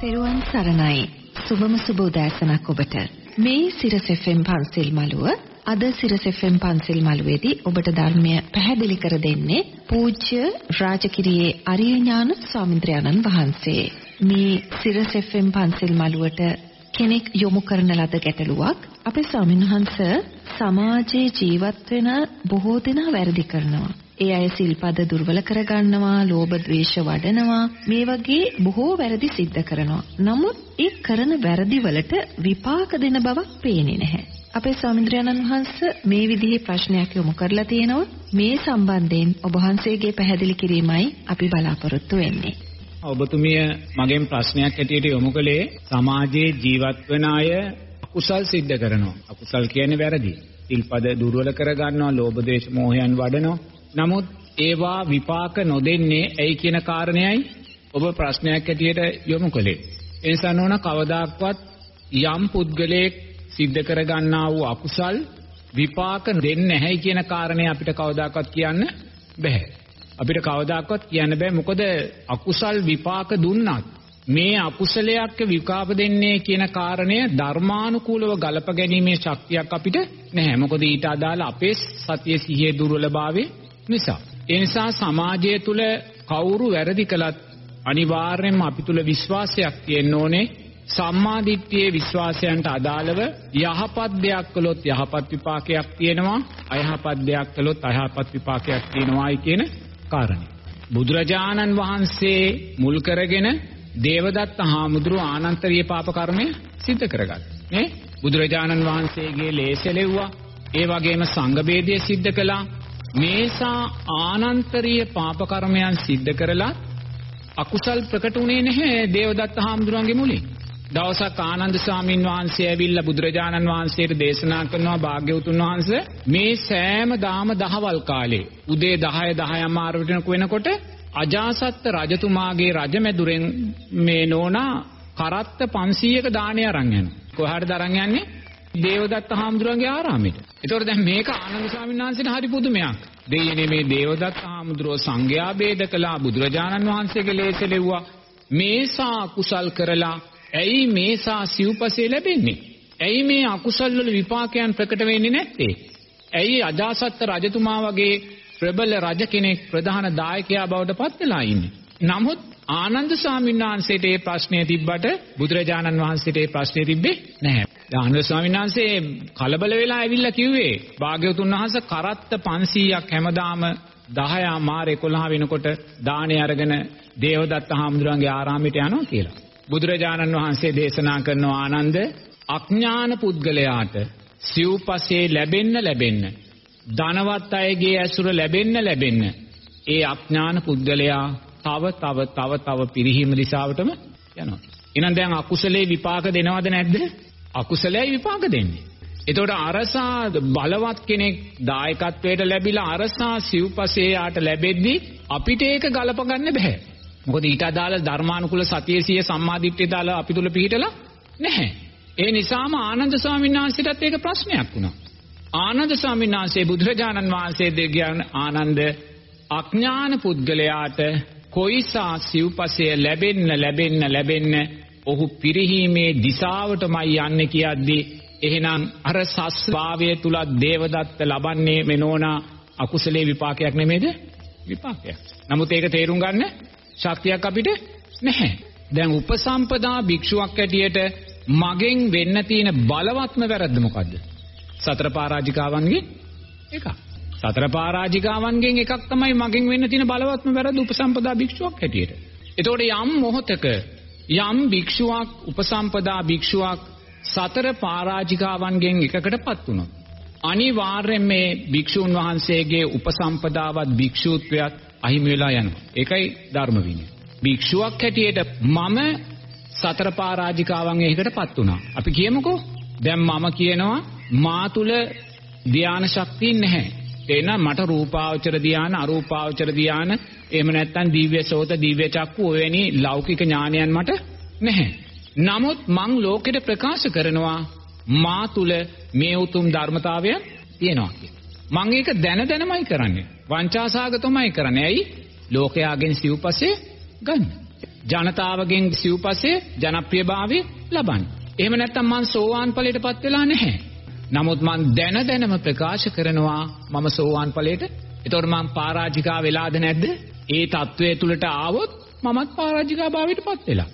තෙරුවන් සරණයි. සුබම සුබ උදෑසනක් ඔබට. මේ සිරස FM පන්සල් මළුව අද සිරස FM පන්සල් මළුවේදී ඔබට ධර්මය පැහැදිලි කර දෙන්නේ පූජ්‍ය රාජකිරියේ අරිය ඥාන ස්වාමීන් වහන්සේ. මේ සිරස FM පන්සල් මළුවට කෙනෙක් යොමු කරන ලද ගැටලුවක් අපේ ස්වාමින්වහන්ස සමාජයේ ජීවත් වෙන බොහෝ දෙනා වැරදි කරනවා. ඒ අය සිල්පද දුර්වල කරගන්නවා, ලෝභ ද්වේෂ වඩනවා. මේ වගේ බොහෝ වැරදි සිද්ධ කරනවා. නමුත් ඒ කරන වැරදි වලට විපාක දෙන බවක් පේන්නේ නැහැ. අපේ ස්වාමීන් වහන්සේ මේ විදිහේ ප්‍රශ්නයක් යොමු කරලා තියෙනවා. මේ සම්බන්ධයෙන් ඔබ වහන්සේගේ පැහැදිලි කිරීමයි අපි බලාපොරොත්තු වෙන්නේ. ඔබතුමිය මගෙන් ප්‍රශ්නයක් ඇටියට යොමු කළේ සමාජයේ ජීවත් වෙන අය අකුසල් සිද්ධ කරනවා. අකුසල් කියන්නේ වැරදි. සිල්පද දුර්වල කරගන්නවා, ලෝභ දේශ මොහයන් වඩනවා. නමුත් ඒවා විපාක නොදෙන්නේ ඇයි කියන කාරණයයි ඔබ ප්‍රශ්නයක් ඇටියට යොමු කළේ. ඒ නිසා නෝන කවදාක්වත් යම් පුද්ගලයෙක් සිද්ධ කරගන්නා වූ අකුසල් විපාක දෙන්නේ නැහැයි කියන කාරණය අපිට කවදාකවත් කියන්න බෑ. අපිට කවදාකවත් කියන්න බෑ මොකද අකුසල් විපාක දුන්නත් මේ අකුසලයක් විපාක දෙන්නේ කියන කාරණය ධර්මානුකූලව ගලප ගැනීමේ ශක්තියක් අපිට නැහැ. මොකද ඊට අදාළ අපේ සතිය සිහියේ දුර්වලභාවය නිසා. ඒ නිසා සමාජය තුළ කවුරු වැරදි කළත් අනිවාර්යයෙන්ම අපි තුළ විශ්වාසයක් තියෙන්න ඕනේ. සම්මා දිට්ඨියේ විශ්වාසයන්ට අදාළව යහපත් දෙයක් කළොත් යහපත් විපාකයක් තියෙනවා අයහපත් දෙයක් කළොත් අයහපත් විපාකයක් තියෙනවායි කියන කාරණය. බුදුරජාණන් වහන්සේ මුල් කරගෙන දේවදත්ත හාමුදුරුව ආනන්තරීය පාප කර්මය සිද්ධ කරගත්තා. නේ? බුදුරජාණන් වහන්සේගේ ලේසලෙව්වා. ඒ වගේම සංඝ බේදය සිද්ධ කළා. මේසා ආනන්තරීය පාප කර්මයන් සිද්ධ කරලා අකුසල් ප්‍රකට වුණේ නැහැ දේවදත්ත හාමුදුරන්ගේ මුලින්. දවසක් ආනන්ද ස්වාමීන් වහන්සේ ඇවිල්ලා බුදුරජාණන් වහන්සේට දේශනා කරනවා භාග්‍යවතුන් වහන්සේ මේ සෑම දාම දහවල් කාලේ උදේ 10 10 අමාරුවට වෙනකොට අජාසත් රජතුමාගේ රජමැදුරෙන් මේ නෝනා කරත්ත 500ක දාණය අරන් යනවා. කොහාටද අරන් යන්නේ? දේවදත්ත හාමුදුරන්ගේ ආරාමෙට. ඒතකොට දැන් මේක ආනන්ද ස්වාමීන් වහන්සේට හරි පුදුමයක්. දෙයියනේ මේ දේවදත්ත හාමුදුරුව සංඝයා ભેද කළා බුදුරජාණන් වහන්සේගේ ලේසලෙව්වා. මේසා කුසල් කරලා ඇයි මේසා සිව්පසේ ලැබෙන්නේ? ඇයි මේ අකුසල් වල විපාකයන් ප්‍රකට වෙන්නේ නැත්තේ? ඇයි අජාසත් රජතුමා වගේ ප්‍රබල රජ කෙනෙක් ප්‍රධාන දායකයා බවට පත් වෙලා ඉන්නේ? නමුත් ආනන්ද ස්වාමීන් වහන්සේට මේ ප්‍රශ්නය තිබ්බට බුදුරජාණන් වහන්සේට මේ ප්‍රශ්නේ තිබ්බේ නැහැ. ආනන්ද ස්වාමීන් වහන්සේ කලබල වෙලා ඇවිල්ලා කිව්වේ භාග්‍යවතුන් වහන්සේ කරත්ත 500ක් හැමදාම 10 මාර 11 වෙනකොට දාණේ අරගෙන දේවදත්ත හාමුදුරන්ගේ ආරාමයට යනවා කියලා. බුදුරජාණන් වහන්සේ දේශනා කරන ආනන්ද අඥාන පුද්ගලයාට සිව්පසේ ලැබෙන්න ලැබෙන්න ධනවත් අයගේ ඇසුර ලැබෙන්න ලැබෙන්න ඒ අඥාන පුද්ගලයා තව තව තව තව පිරිහීම දිශාවටම යනවා. එහෙනම් දැන් අකුසලේ විපාක දෙනවද නැද්ද? අකුසලයි විපාක දෙන්නේ. එතකොට අරසා බලවත් කෙනෙක් දායකත්වයට ලැබිලා අරසා සිව්පසේ යාට ලැබෙද්දි අපිට ඒක ගලප ගන්න බෑ. මොකද ඊට අදාළ ධර්මානුකූල සතිය සිය සම්මාදිට්ඨිය දාලා අපි තුල පිළිහිටලා නැහැ. ඒ නිසාම ආනන්ද ස්වාමීන් වහන්සේටත් ඒක ප්‍රශ්නයක් වුණා. ආනන්ද ස්වාමීන් වහන්සේ බුදුරජාණන් වහන්සේ දෙවියන් ආනන්ද අඥාන පුද්ගලයාට කොයිසා සිව්පසය ලැබෙන්න ලැබෙන්න ලැබෙන්න ඔහු පිරිහීමේ දිශාවටමයි යන්නේ කියද්දී එහෙනම් අර සස්භාවය තුල දේවදත්ත ලබන්නේ මෙනෝනා අකුසලේ විපාකයක් නෙමෙයිද විපාකයක්. නමුත් ඒක තේරුම් ගන්න ශක්තියක් අපිට නැහැ. දැන් උපසම්පදා භික්ෂුවක් ඇටියට මගෙන් වෙන්න තියෙන බලවත්ම වැරද්ද මොකද්ද? සතර පරාජිකාවන්ගේ එකක්. සතර පරාජිකාවන්ගෙන් එකක් තමයි මගෙන් වෙන්න තියෙන බලවත්ම වැරද්ද උපසම්පදා භික්ෂුවක් හැටියට. එතකොට යම් මොහොතක යම් භික්ෂුවක් උපසම්පදා භික්ෂුවක් සතර පරාජිකාවන්ගෙන් එකකටපත් වුණොත් අනිවාර්යෙන් මේ භික්ෂුන් වහන්සේගේ උපසම්පදාවත් භික්ෂූත්වයත් අහිමි වෙලා යනවා. ඒකයි ධර්ම විනය. භික්ෂුවක් හැටියට මම සතර පරාජිකාවන් එකකටපත් වුණා. අපි කියමුකෝ දැන් මම කියනවා මා තුල ධානා ශක්තිය නැහැ. එහෙනම් මට රූපාවචර ධාන අරූපාවචර ධාන එහෙම නැත්නම් දිව්‍ය සෝත දිව්‍ය චක්කු ඔවැනි ලෞකික ඥානයන් මට නැහැ. නමුත් මං ලෝකෙට ප්‍රකාශ කරනවා මා තුල මේ උතුම් ධර්මතාවයන් තියෙනවා කියලා. මං ඒක දැන දැනමයි කරන්නේ. වංචාසාගතමයි කරන්නේ. ඇයි? ලෝකයාගෙන් සිව්පස්සේ ගන්න. ජනතාවගෙන් සිව්පස්සේ ජනප්‍රියභාවය ලබන්නේ. එහෙම නැත්නම් මං සෝවාන් ඵලයටපත් වෙලා නැහැ. නමුත් මං දැන දැනම ප්‍රකාශ කරනවා මම සෝවාන් ඵලයට. ඒතකොට මං පරාජිකා වෙලාද නැද්ද? ඒ తත්වයේ තුලට ආවොත් මමත් පරාජිකා භාවයටපත් වෙලා.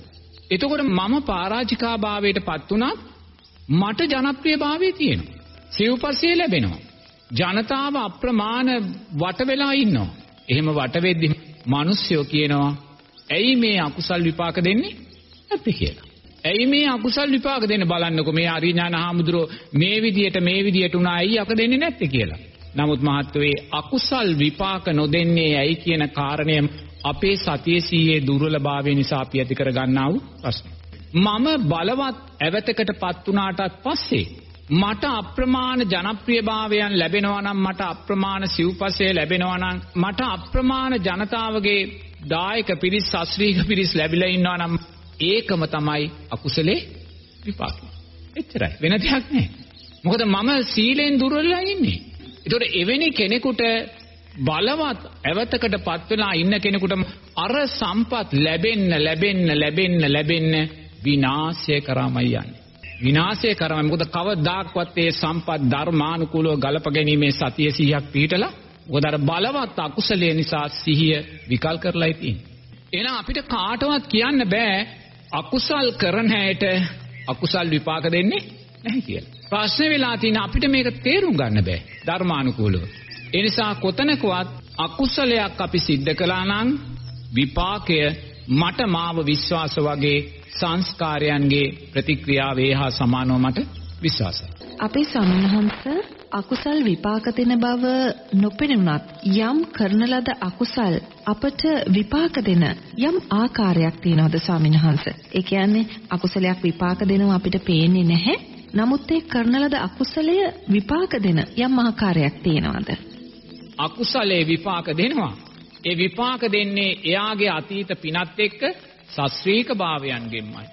එතකොට මම පරාජිකා භාවයටපත් වුණත් මට ජනප්‍රියභාවය තියෙනවා. සිව්පස්සේ ලැබෙනවා. ජනතාව අප්‍රමාණ වට වෙලා ඉන්නවා. එහෙම වට වෙද්දි මිනිස්සුયો කියනවා ඇයි මේ අකුසල් විපාක දෙන්නේ නැත්තේ කියලා. ඇයි මේ අකුසල් විපාක දෙන්න බලන්නකො මේ අරිඥාන හාමුදුරුවෝ මේ විදියට මේ විදියට උනා ඇයි අක දෙන්නේ නැත්තේ කියලා. නමුත් මහත්වයේ අකුසල් විපාක නොදෙන්නේ ඇයි කියන කාරණය අපේ සතිය සීයේ දුර්වලභාවය නිසා අපි ඇති කර ගන්නා වූ ප්‍රශ්න. මම බලවත් ඇවතකටපත් වුණාටත් පස්සේ මට අප්‍රමාණ ජනප්‍රියභාවයන් ලැබෙනවා නම් මට අප්‍රමාණ සිව්පසය ලැබෙනවා නම් මට අප්‍රමාණ ජනතාවගේ දායක පිරිස් ශාස්ත්‍රීය පිරිස් ලැබිලා ඉන්නවා නම් ඒකම තමයි අකුසලේ විපාක. එච්චරයි. වෙන දෙයක් නෑ. මොකද මම සීලෙන් දුර්වලලා ඉන්නේ. ඒතකොට එවැනි කෙනෙකුට බලවත් ඇවතකටපත් වෙලා ඉන්න කෙනෙකුට අර සම්පත් ලැබෙන්න ලැබෙන්න ලැබෙන්න ලැබෙන්න විනාශය කරාමයි යන්නේ. විනාශය කරාම මොකද කවදාක්වත් ඒ සම්පත් ධර්මානුකූලව ගලප ගැනීමේ සතිය සිහියක් පිහිටලා මොකද අර බලවත් අකුසලයේ නිසා සිහිය විකල් කරලායි තියෙන්නේ. එහෙනම් අපිට කාටවත් කියන්න බෑ අකුසල් කරන හැයට අකුසල් විපාක දෙන්නේ නැහැ කියලා. ප්‍රශ්නේ වෙලා තියෙන අපිට මේක තේරුම් ගන්න බෑ ධර්මානුකූලව. ඒ නිසා කොතනකවත් අකුසලයක් අපි සිද්ධ කළා නම් විපාකය මට මාව විශ්වාස වගේ සංස්කාරයන්ගේ ප්‍රතික්‍රියාවේ හා සමානව මට විශ්වාසයි. අපේ සමනහන්ස අකුසල් විපාක දෙන බව නොපෙනුනත් යම් කරන ලද අකුසල් අපට විපාක දෙන යම් ආකාරයක් තියෙනවද ස්වාමින්වහන්ස? ඒ කියන්නේ අකුසලයක් විපාක දෙනවා අපිට පේන්නේ නැහැ. නමුත් ඒ කරන ලද අකුසලය විපාක දෙන යම් ආකාරයක් තියෙනවද? අකුසලේ විපාක දෙනවා. ඒ විපාක දෙන්නේ එයාගේ අතීත පිනත් එක්ක ශාස්ත්‍රීක භාවයන්ගෙන්මයි.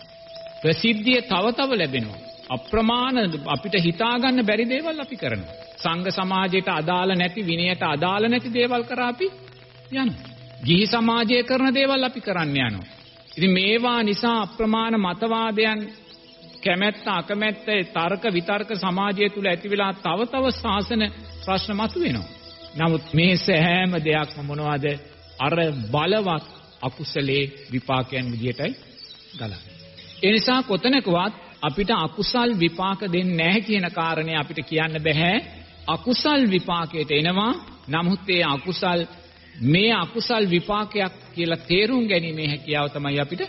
ප්‍රසිද්ධිය තව තව ලැබෙනවා. අප්‍රමාණ අපිට හිතාගන්න බැරි දේවල් අපි කරනවා. සංඝ සමාජයට අදාළ නැති විනයට අදාළ නැති දේවල් කරා අපි යනවා. ගිහි සමාජය කරන දේවල් අපි කරන්න යනවා. ඉතින් මේවා නිසා අප්‍රමාණ මතවාදයන් කැමැත්ත අකමැත්ත තර්ක විතර්ක සමාජය තුල ඇති වෙලා තව තව ශාසන ප්‍රශ්න මතුවෙනවා. නමුත් මේ සෑම දෙයක්ම මොනවද? අර බලවත් අකුසලේ විපාකයන් විදියටයි ගලන්නේ. ඒ නිසා කොතනකවත් අපිට අකුසල් විපාක දෙන්නේ නැහැ කියන කාරණේ අපිට කියන්න බෑ. අකුසල් විපාකයට එනවා. නමුත් ඒ අකුසල් මේ අකුසල් විපාකයක් කියලා තේරුම් ගැනීමේ හැකියාව තමයි අපිට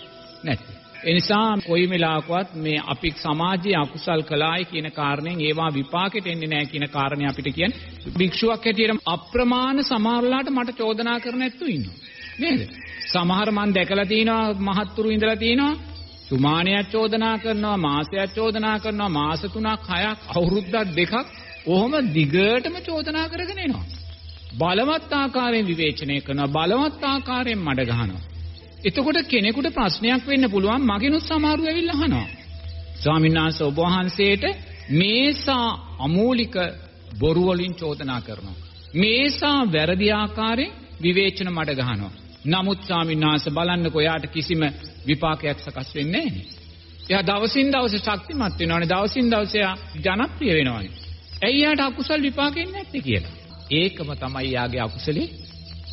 නැත්තේ. ඒ නිසා කොයි වෙලාවකවත් මේ අපි සමාජයේ අකුසල් කළායි කියන කාරණෙන් ඒවා විපාකෙට එන්නේ නැහැ කියන කාරණේ අපිට කියන්නේ. භික්ෂුවක් හැටියට අප්‍රමාණ සමහරලාට මට චෝදනා කරන ඇත්තෝ ඉන්නවා. නේද? සමහර මන් දැකලා තිනවා මහත්තුරු ඉඳලා තිනවා සුමානයක් චෝදනා කරනවා මාසයක් චෝදනා කරනවා මාස 3ක් 6ක් අවුරුද්දක් දෙකක් ඔහොම දිගටම චෝදනා කරගෙන එනවා. බලවත් ආකාරයෙන් විවේචනය කරනවා බලවත් ආකාරයෙන් මඩ ගහනවා. එතකොට කෙනෙකුට ප්‍රශ්නයක් වෙන්න පුළුවන් මගෙනුත් සමහරු ඇවිල්ලා අහනවා. ස්වාමීන් වහන්සේ ඔබ වහන්සේට මේසා අමූලික බොරු වලින් චෝදනා කරනවා. මේසා වැරදි ආකාරයෙන් විවේචන මඩ ගහනවා. නමුත් ස්වාමීන් වහන්සේ බලන්නකෝ යාට කිසිම විපාකයක් සකස් වෙන්නේ නැහැ. එයා දවසින් දවස ශක්තිමත් වෙනවානේ දවසින් දවස එයා ජනප්‍රිය වෙනවානේ. ඇයි යාට අකුසල් විපාකෙන්නේ නැත්තේ කියලා. ඒකම තමයි යාගේ අකුසලේ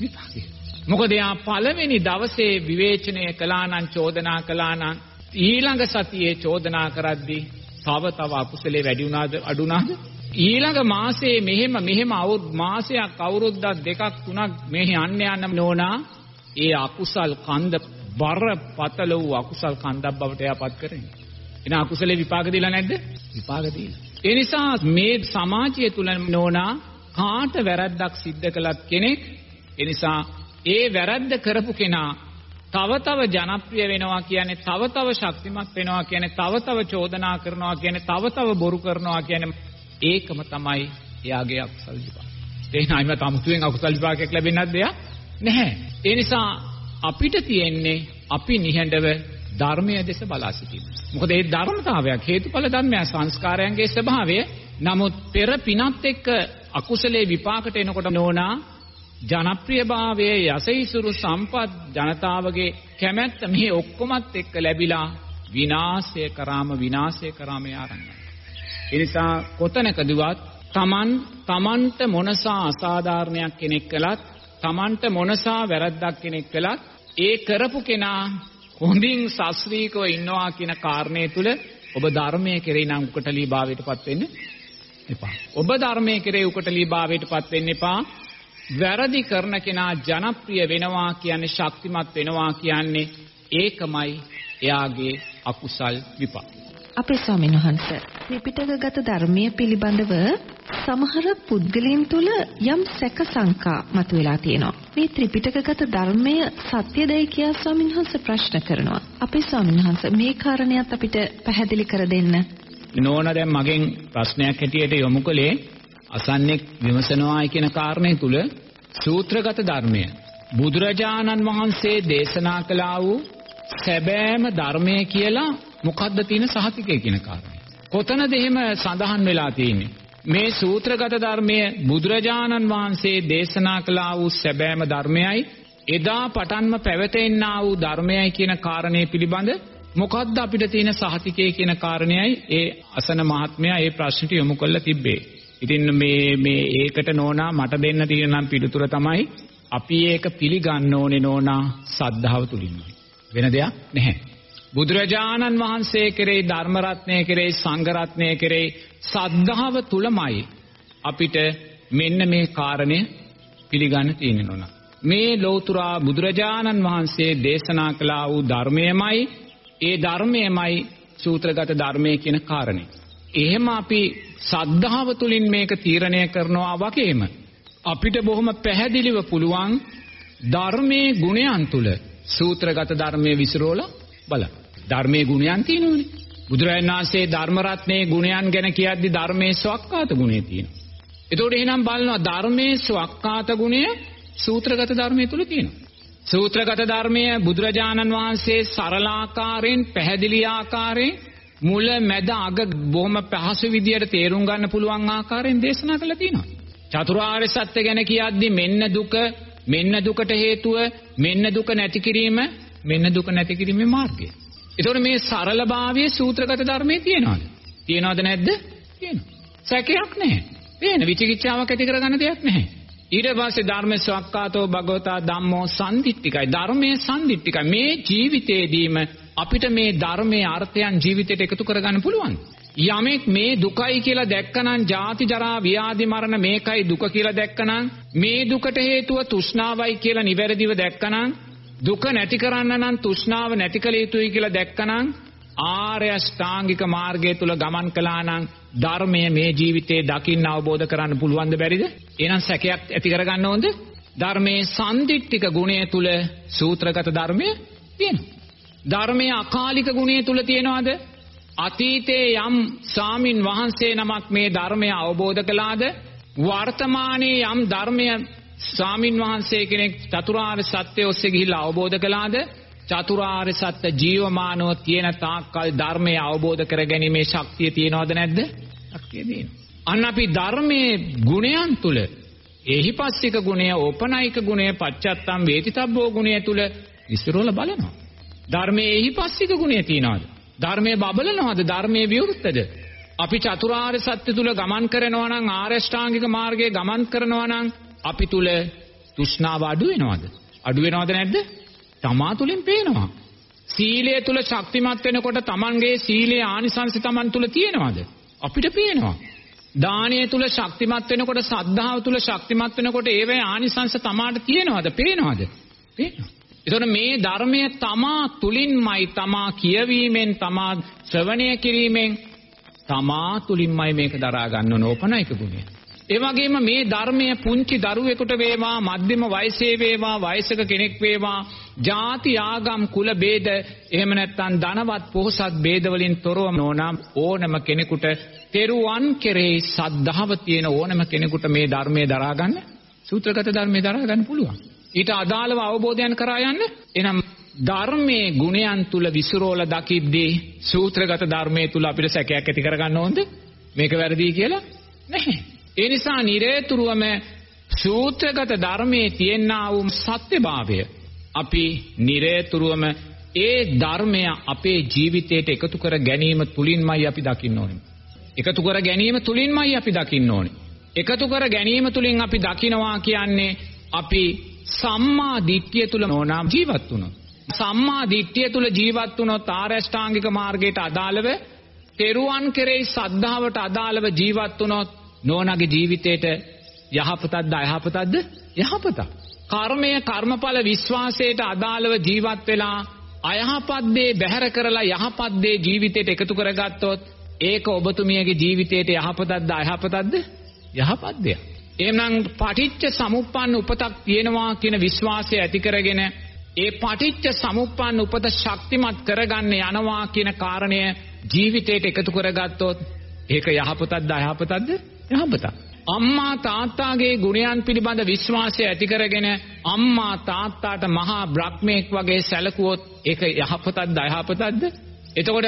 විපාකය. මොකද එයා පළවෙනි දවසේ විවේචනය කළා නම් චෝදනා කළා නම් ඊළඟ සතියේ චෝදනා කරද්දී තව තව අකුසලේ වැඩි වුණාද අඩු වුණාද ඊළඟ මාසේ මෙහෙම මෙහෙම අවුරුදු මාසයක් අවුරුද්දක් දෙකක් තුනක් මෙහි යන්න යන්න නෝනා ඒ අකුසල් කන්ද බරපතල වූ අකුසල් කන්දක් බවට එයාපත් කරන්නේ. එන අකුසලේ විපාක දීලා නැද්ද? විපාක දීලා. ඒ නිසා මේ සමාජය තුල නෝනා කාට වැරද්දක් සිද්ධ කළත් කෙනෙක් ඒ නිසා ඒ වැරද්ද කරපු කෙනා තව තව ජනප්‍රිය වෙනවා කියන්නේ තව තව ශක්තිමත් වෙනවා කියන්නේ තව තව චෝදනා කරනවා කියන්නේ තව තව බොරු කරනවා කියන්නේ ඒකම තමයි එයාගේ අකුසල් විපාක. එහෙනම් අමුතුවෙන් අකුසල් විපාකයක් ලැබෙන්නත් දෙයක් නැහැ. ඒ නිසා අපිට තියෙන්නේ අපි නිහඬව ධර්මයේ දෙස බලා සිටීම. මොකද ඒ ධර්මතාවයක් හේතුඵල ධර්මය සංස්කාරයන්ගේ ස්වභාවය. නමුත් පෙර පිනත් එක්ක අකුසලේ විපාකට එනකොට නෝනා ජනප්‍රියභාවයේ යසයිසුරු සම්පත් ජනතාවගේ කැමැත්ත මේ ඔක්කොමත් එක්ක ලැබිලා විනාශය කරාම විනාශය කරාම ආරම්භ. ඒ නිසා කොතනකදවත් Taman Tamanට මොනසා අසාධාරණයක් කෙනෙක් කළත් Tamanට මොනසා වැරද්දක් කෙනෙක් කළත් ඒ කරපු කෙනා හොඳින් සස්ත්‍රීකව ඉන්නවා කියන කාරණේ තුල ඔබ ධර්මයේ කෙරෙහි නම් උකටලී භාවයටපත් වෙන්න එපා. ඔබ ධර්මයේ කෙරෙහි උකටලී භාවයටපත් වෙන්න එපා. වැරදි කරන කෙනා ජනප්‍රිය වෙනවා කියන්නේ ශක්තිමත් වෙනවා කියන්නේ ඒකමයි එයාගේ අකුසල් විපාක. අපේ ස්වාමීන් වහන්සේ ත්‍රිපිටකගත ධර්මයේ පිළිබඳව සමහර පුද්ගලයන් තුළ යම් සැක සංකා මතුවලා තියෙනවා. මේ ත්‍රිපිටකගත ධර්මය සත්‍යදයි කියා ස්වාමීන් වහන්සේ ප්‍රශ්න කරනවා. අපේ ස්වාමීන් වහන්සේ මේ කාරණයක් අපිට පැහැදිලි කර දෙන්න. නෝන දැන් මගෙන් ප්‍රශ්නයක් හැටියට යොමු කළේ අසන්නෙක් විමසනවායි කියන කාරණේ තුල සූත්‍රගත ධර්මය බුදුරජාණන් වහන්සේ දේශනා කළා වූ සැබෑම ධර්මය කියලා මොකද්ද තියෙන සහතිකය කියන කාරණය. කොතනද එහෙම සඳහන් වෙලා තියෙන්නේ? මේ සූත්‍රගත ධර්මය බුදුරජාණන් වහන්සේ දේශනා කළා වූ සැබෑම ධර්මයයි එදා පටන්ම පැවතෙන්නා වූ ධර්මයයි කියන කාරණේ පිළිබඳ මොකද්ද අපිට තියෙන සහතිකය කියන කාරණයයි ඒ අසන මහත්මයා ඒ ප්‍රශ්නට යොමු කරලා තිබ්බේ. ඉතින් මේ මේ ඒකට නෝනා මට දෙන්න තියෙන නම් පිළිතුර තමයි අපි ඒක පිළිගන්න ඕනේ නෝනා සද්ධාව තුලින්මයි. වෙන දෙයක් නැහැ. බුදුරජාණන් වහන්සේ කෙරෙහි ධර්ම රත්නය කෙරෙහි සංඝ රත්නය කෙරෙහි සද්ධාව තුලමයි අපිට මෙන්න මේ කාරණය පිළිගන්න තියෙන්නේ නෝනා. මේ ලෞතුරා බුදුරජාණන් වහන්සේ දේශනා කළා වූ ධර්මයමයි ඒ ධර්මයමයි සූත්‍රගත ධර්මය කියන කාරණේ. එහෙම අපි සද්ධාව තුලින් මේක තීරණය කරනවා වගේම අපිට බොහොම පැහැදිලිව පුළුවන් ධර්මයේ ගුණයන් තුල සූත්‍රගත ධර්මයේ විසිරෝලා බලන්න. ධර්මයේ ගුණයන් තියෙනවනේ. බුදුරජාණන් වහන්සේ ධර්ම රත්නයේ ගුණයන් ගැන කියද්දි ධර්මයේ ස්වක්කාත ගුණය තියෙනවා. එතකොට එහෙනම් බලනවා ධර්මයේ ස්වක්කාත ගුණය සූත්‍රගත ධර්මයේ තුල තියෙනවා. සූත්‍රගත ධර්මය බුදුරජාණන් වහන්සේ සරලාකාරයෙන් පැහැදිලි ආකාරයෙන් මුල මැද අග බොහොම පහසු විදියට තේරුම් ගන්න පුළුවන් ආකාරයෙන් දේශනා කළා තියෙනවා. චතුරාර්ය සත්‍ය ගැන කියද්දි මෙන්න දුක, මෙන්න දුකට හේතුව, මෙන්න දුක නැති කිරීම, මෙන්න දුක නැති කිරීමේ මාර්ගය. ඒතකොට මේ සරලභාවයේ සූත්‍රගත ධර්මයේ තියෙනවද? තියෙනවද නැද්ද? තියෙනවා. සැකයක් නැහැ. පේන විචිකිච්ඡාවක් ඇති කරගන්න දෙයක් නැහැ. ඊට පස්සේ ධර්ම ස්වක්කාතෝ භගවතා ධම්මෝ සම්දිත්තිකයි ධර්මයේ සම්දිත්තිකයි මේ ජීවිතේදීම අපිට මේ ධර්මයේ අර්ථයන් ජීවිතයට එකතු කරගන්න පුළුවන් යමෙක් මේ දුකයි කියලා දැක්කනම් ජාති ජරා ව්‍යාධි මරණ මේකයි දුක කියලා දැක්කනම් මේ දුකට හේතුව තෘෂ්ණාවයි කියලා නිවැරදිව දැක්කනම් දුක නැති කරන්න නම් තෘෂ්ණාව නැති කළ යුතුයි කියලා දැක්කනම් ආර්ය ශ්‍රාංගික මාර්ගය තුල ගමන් කළා නම් ධර්මය මේ ජීවිතේ දකින්න අවබෝධ කරන්න පුළුවන්ද බැරිද? එහෙනම් සැකයක් ඇති කරගන්න ඕනද? ධර්මයේ සම්දිට්ඨික ගුණය තුල සූත්‍රගත ධර්මය තියෙනවා. ධර්මයේ අකාලික ගුණය තුල තියෙනවද? අතීතයේ යම් සාමින් වහන්සේ නමක් මේ ධර්මය අවබෝධ කළාද? වර්තමානයේ යම් ධර්මය ස්වාමින් වහන්සේ කෙනෙක් චතුරාර්ය සත්‍ය ඔස්සේ ගිහිල්ලා අවබෝධ කළාද? චතුරාර්ය සත්‍ය ජීවමානව තියෙන තාක්කල් ධර්මය අවබෝධ කරගැනීමේ ශක්තිය තියෙනවද නැද්ද? ශක්තිය තියෙනවා. අන්න අපි ධර්මයේ ගුණයන් තුල එහිපස්සික ගුණය, ඕපනයික ගුණය, පච්චත්තම් වේතිතබ්බෝ ගුණය තුල විස්තරවල බලනවා. ධර්මයේ එහිපස්සික ගුණය තියනවාද? ධර්මයේ බබලනවාද? ධර්මයේ විවෘතද? අපි චතුරාර්ය සත්‍ය තුල ගමන් කරනවා නම් ආර්ය ශ්‍රාංගික මාර්ගයේ ගමන් කරනවා නම් අපි තුල තෘෂ්ණාව අඩු වෙනවද? අඩු වෙනවද නැද්ද? තමා තුලින් පේනවා. සීලය තුල ශක්තිමත් වෙනකොට Tamanගේ සීලේ ආනිසංස Taman තුල තියෙනවද? අපිට පේනවා. දානය තුල ශක්තිමත් වෙනකොට සද්ධාව තුල ශක්තිමත් වෙනකොට ඒවේ ආනිසංස තමාට තියෙනවද? පේනවද? පේනවා. ඒතකොට මේ ධර්මය තමා තුලින්මයි තමා කියවීමෙන් තමා ශ්‍රවණය කිරීමෙන් තමා තුලින්මයි මේක දරා ගන්න ඕන ඕපනයික ගුණය. එවැගේම මේ ධර්මය පුංචි දරුවෙකුට වේවා මධ්‍යම වයසේ වේවා වයසක කෙනෙක් වේවා ಜಾති ආගම් කුල ભેද එහෙම නැත්නම් ධනවත් පොහසත් ભેද වලින් තොරව නොනම් ඕනම කෙනෙකුට තෙරුවන් කෙරෙහි සද්ධාව තියෙන ඕනම කෙනෙකුට මේ ධර්මයේ දරා ගන්න සූත්‍රගත ධර්මයේ දරා ගන්න පුළුවන්. ඊට අදාළව අවබෝධයන් කරා යන්න. එනම් ධර්මයේ ගුණයන් තුල විසිරෝල දකිද්දී සූත්‍රගත ධර්මයේ තුල අපිට සැකයක් ඇති කරගන්න ඕනද? මේක වැරදි කියලා? නැහැ. ඒ නිසා නිරේතුරුවම සූත්‍රගත ධර්මයේ තියෙනා වූ සත්‍යභාවය අපි නිරේතුරුවම ඒ ධර්මය අපේ ජීවිතයට එකතු කර ගැනීම තුලින්මයි අපි දකින්න ඕනේ. එකතු කර ගැනීම තුලින්මයි අපි දකින්න ඕනේ. එකතු කර ගැනීම තුලින් අපි දකිනවා කියන්නේ අපි සම්මා දිට්ඨිය තුල නොනම් ජීවත් වුණා. සම්මා දිට්ඨිය තුල ජීවත් වුණොත් ආරෂ්ඨාංගික මාර්ගයට අදාළව තෙරුවන් කෙරෙහි සද්ධාවට අදාළව ජීවත් වුණොත් නෝනාගේ ජීවිතේට යහපතක්ද අයහපතක්ද යහපතක්. කර්මය කර්මඵල විශ්වාසයට අදාළව ජීවත් වෙලා අයහපත් දේ බැහැර කරලා යහපත් දේ ජීවිතයට එකතු කරගත්තොත් ඒක ඔබතුමියගේ ජීවිතයට යහපතක්ද අයහපතක්ද යහපත් දෙයක්. එහෙනම් පටිච්ච සමුප්පන්න උපතක් තියෙනවා කියන විශ්වාසය ඇති කරගෙන ඒ පටිච්ච සමුප්පන්න උපත ශක්තිමත් කරගන්න යනවා කියන කාරණය ජීවිතයට එකතු කරගත්තොත් ඒක යහපතක්ද අයහපතක්ද යහපතක්. අම්මා තාත්තාගේ ගුණයන් පිළිබඳ විශ්වාසය ඇති කරගෙන අම්මා තාත්තාට මහා බ්‍රහ්මෙක් වගේ සැලකුවොත් ඒක යහපතක්ද අයහපතක්ද? එතකොට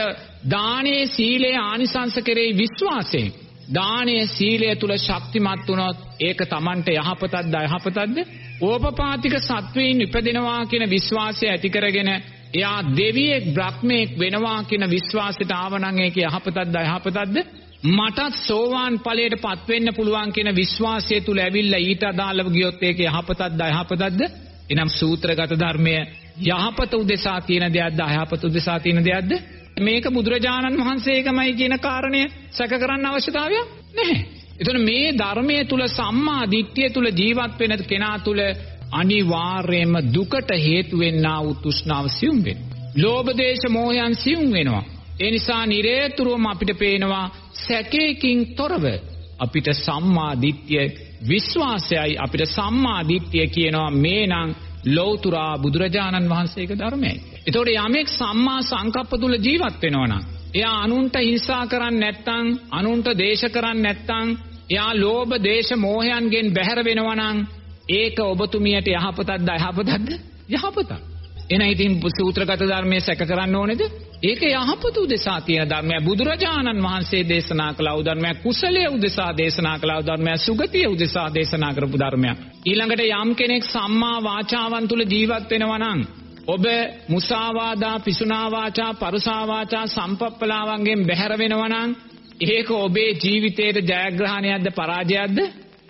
දානයේ සීලයේ ආනිසංස කෙරෙහි විශ්වාසයෙන් දානයේ සීලය තුල ශක්තිමත් වුණොත් ඒක Tamanට යහපතක්ද අයහපතක්ද? ඕපපාතික සත්වයින් ඉපදෙනවා කියන විශ්වාසය ඇති කරගෙන එයා දෙවියෙක් බ්‍රහ්මෙක් වෙනවා කියන විශ්වාසයට ආවනම් ඒක යහපතක්ද අයහපතක්ද? මටත් සෝවාන් ඵලයට පත් වෙන්න පුළුවන් කියන විශ්වාසය තුල ඇවිල්ලා ඊට අදාළව ගියොත් ඒක යහපතක්ද අයහපතක්ද? එනම් සූත්‍රගත ධර්මය යහපත උදෙසා තියෙන දෙයක්ද අයහපත උදෙසා තියෙන දෙයක්ද? මේක බුදුරජාණන් වහන්සේ එකමයි කියන කාරණය සැක කරන්න අවශ්‍යතාවයක් නැහැ. එතන මේ ධර්මයේ තුල සම්මා දිට්ඨිය තුල ජීවත් වෙන කෙනා තුල අනිවාර්යයෙන්ම දුකට හේතු වෙන්නා වූ තෘෂ්ණාව සියුම් වෙනවා. ලෝභ දේශ මොහයන් සියුම් වෙනවා. ඒ නිසා නිරේතුරුවම අපිට පේනවා සැකේකින් තොරව අපිට සම්මා දිට්ඨිය විශ්වාසයයි අපිට සම්මා දිට්ඨිය කියනවා මේනම් ලෞතුරා බුදුරජාණන් වහන්සේගේ ධර්මයයි. එතකොට යමෙක් සම්මා සංකප්ප තුල ජීවත් වෙනවා නම් එයා අනුන්ට හිංසා කරන්නේ නැත්නම් අනුන්ට දේශ කරන්නේ නැත්නම් එයා ලෝභ දේශ මෝහයන්ගෙන් බැහැර වෙනවා නම් ඒක ඔබතුමියට යහපතක්ද අයහපතක්ද යහපතක් එන ඉතින් සූත්‍රගත ධර්මයේ සැක කරන්න ඕනේද ඒක යහපත උදෙසා තියෙන ධර්මය බුදුරජාණන් වහන්සේ දේශනා කළ උදර්මයක් කුසලයේ උදෙසා දේශනා කළ උදර්මයක් සුගතිය උදෙසා දේශනා කරපු ධර්මයක් ඊළඟට යම් කෙනෙක් සම්මා වාචාවන් තුල ජීවත් වෙනවා නම් ඔබ මුසාවාදා පිසුනා වාචා පරුසා වාචා සම්පප්පලාවන්ගෙන් බැහැර වෙනවා නම් ඒක ඔබේ ජීවිතයේ ජයග්‍රහණයක්ද පරාජයක්ද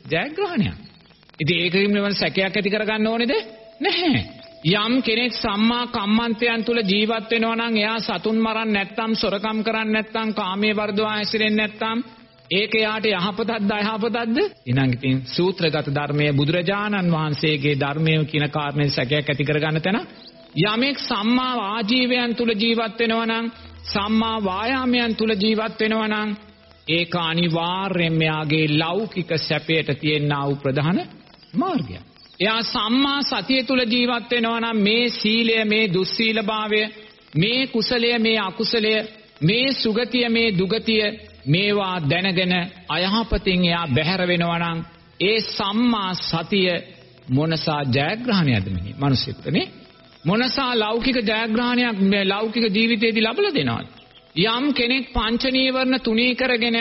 ජයග්‍රහණයක්. ඉතින් ඒකකින් වෙන සැකයක් ඇති කරගන්න ඕනේද? නැහැ. යම් කෙනෙක් සම්මා කම්මන්තයන් තුල ජීවත් වෙනවා නම් එයා සතුන් මරන්නේ නැත්නම් සොරකම් කරන්නේ නැත්නම් කාමයේ වර්ධවා හැසිරෙන්නේ නැත්නම් ඒක යාට යහපතක්ද අයහපතක්ද? ඊනම් ඉතින් සූත්‍රගත ධර්මයේ බුදුරජාණන් වහන්සේගේ ධර්මයේ කියන කාරණේ සැකයක් ඇති කරගන්න තැන යමෙක් සම්මා ආජීවයන් තුල ජීවත් වෙනවා නම් සම්මා වායාමයන් තුල ජීවත් වෙනවා නම් ඒක අනිවාර්යයෙන්ම යාගේ ලෞකික සැපයට තියෙනා වූ ප්‍රධාන මාර්ගයක්. එයා සම්මා සතිය තුල ජීවත් වෙනවා නම් මේ සීලය මේ දුස්සීලභාවය මේ කුසලය මේ අකුසලය මේ සුගතිය මේ දුගතිය මේවා දැනගෙන අයහපතින් එයා බැහැර වෙනවා නම් ඒ සම්මා සතිය මොනසා ජයග්‍රහණයක්ද මෙනි මිනිස්සුන්ටනේ මොනසා ලෞකික ජයග්‍රහණයක් මේ ලෞකික ජීවිතයේදී ලබලා දෙනවද? යම් කෙනෙක් පංච නීවරණ තුනී කරගෙන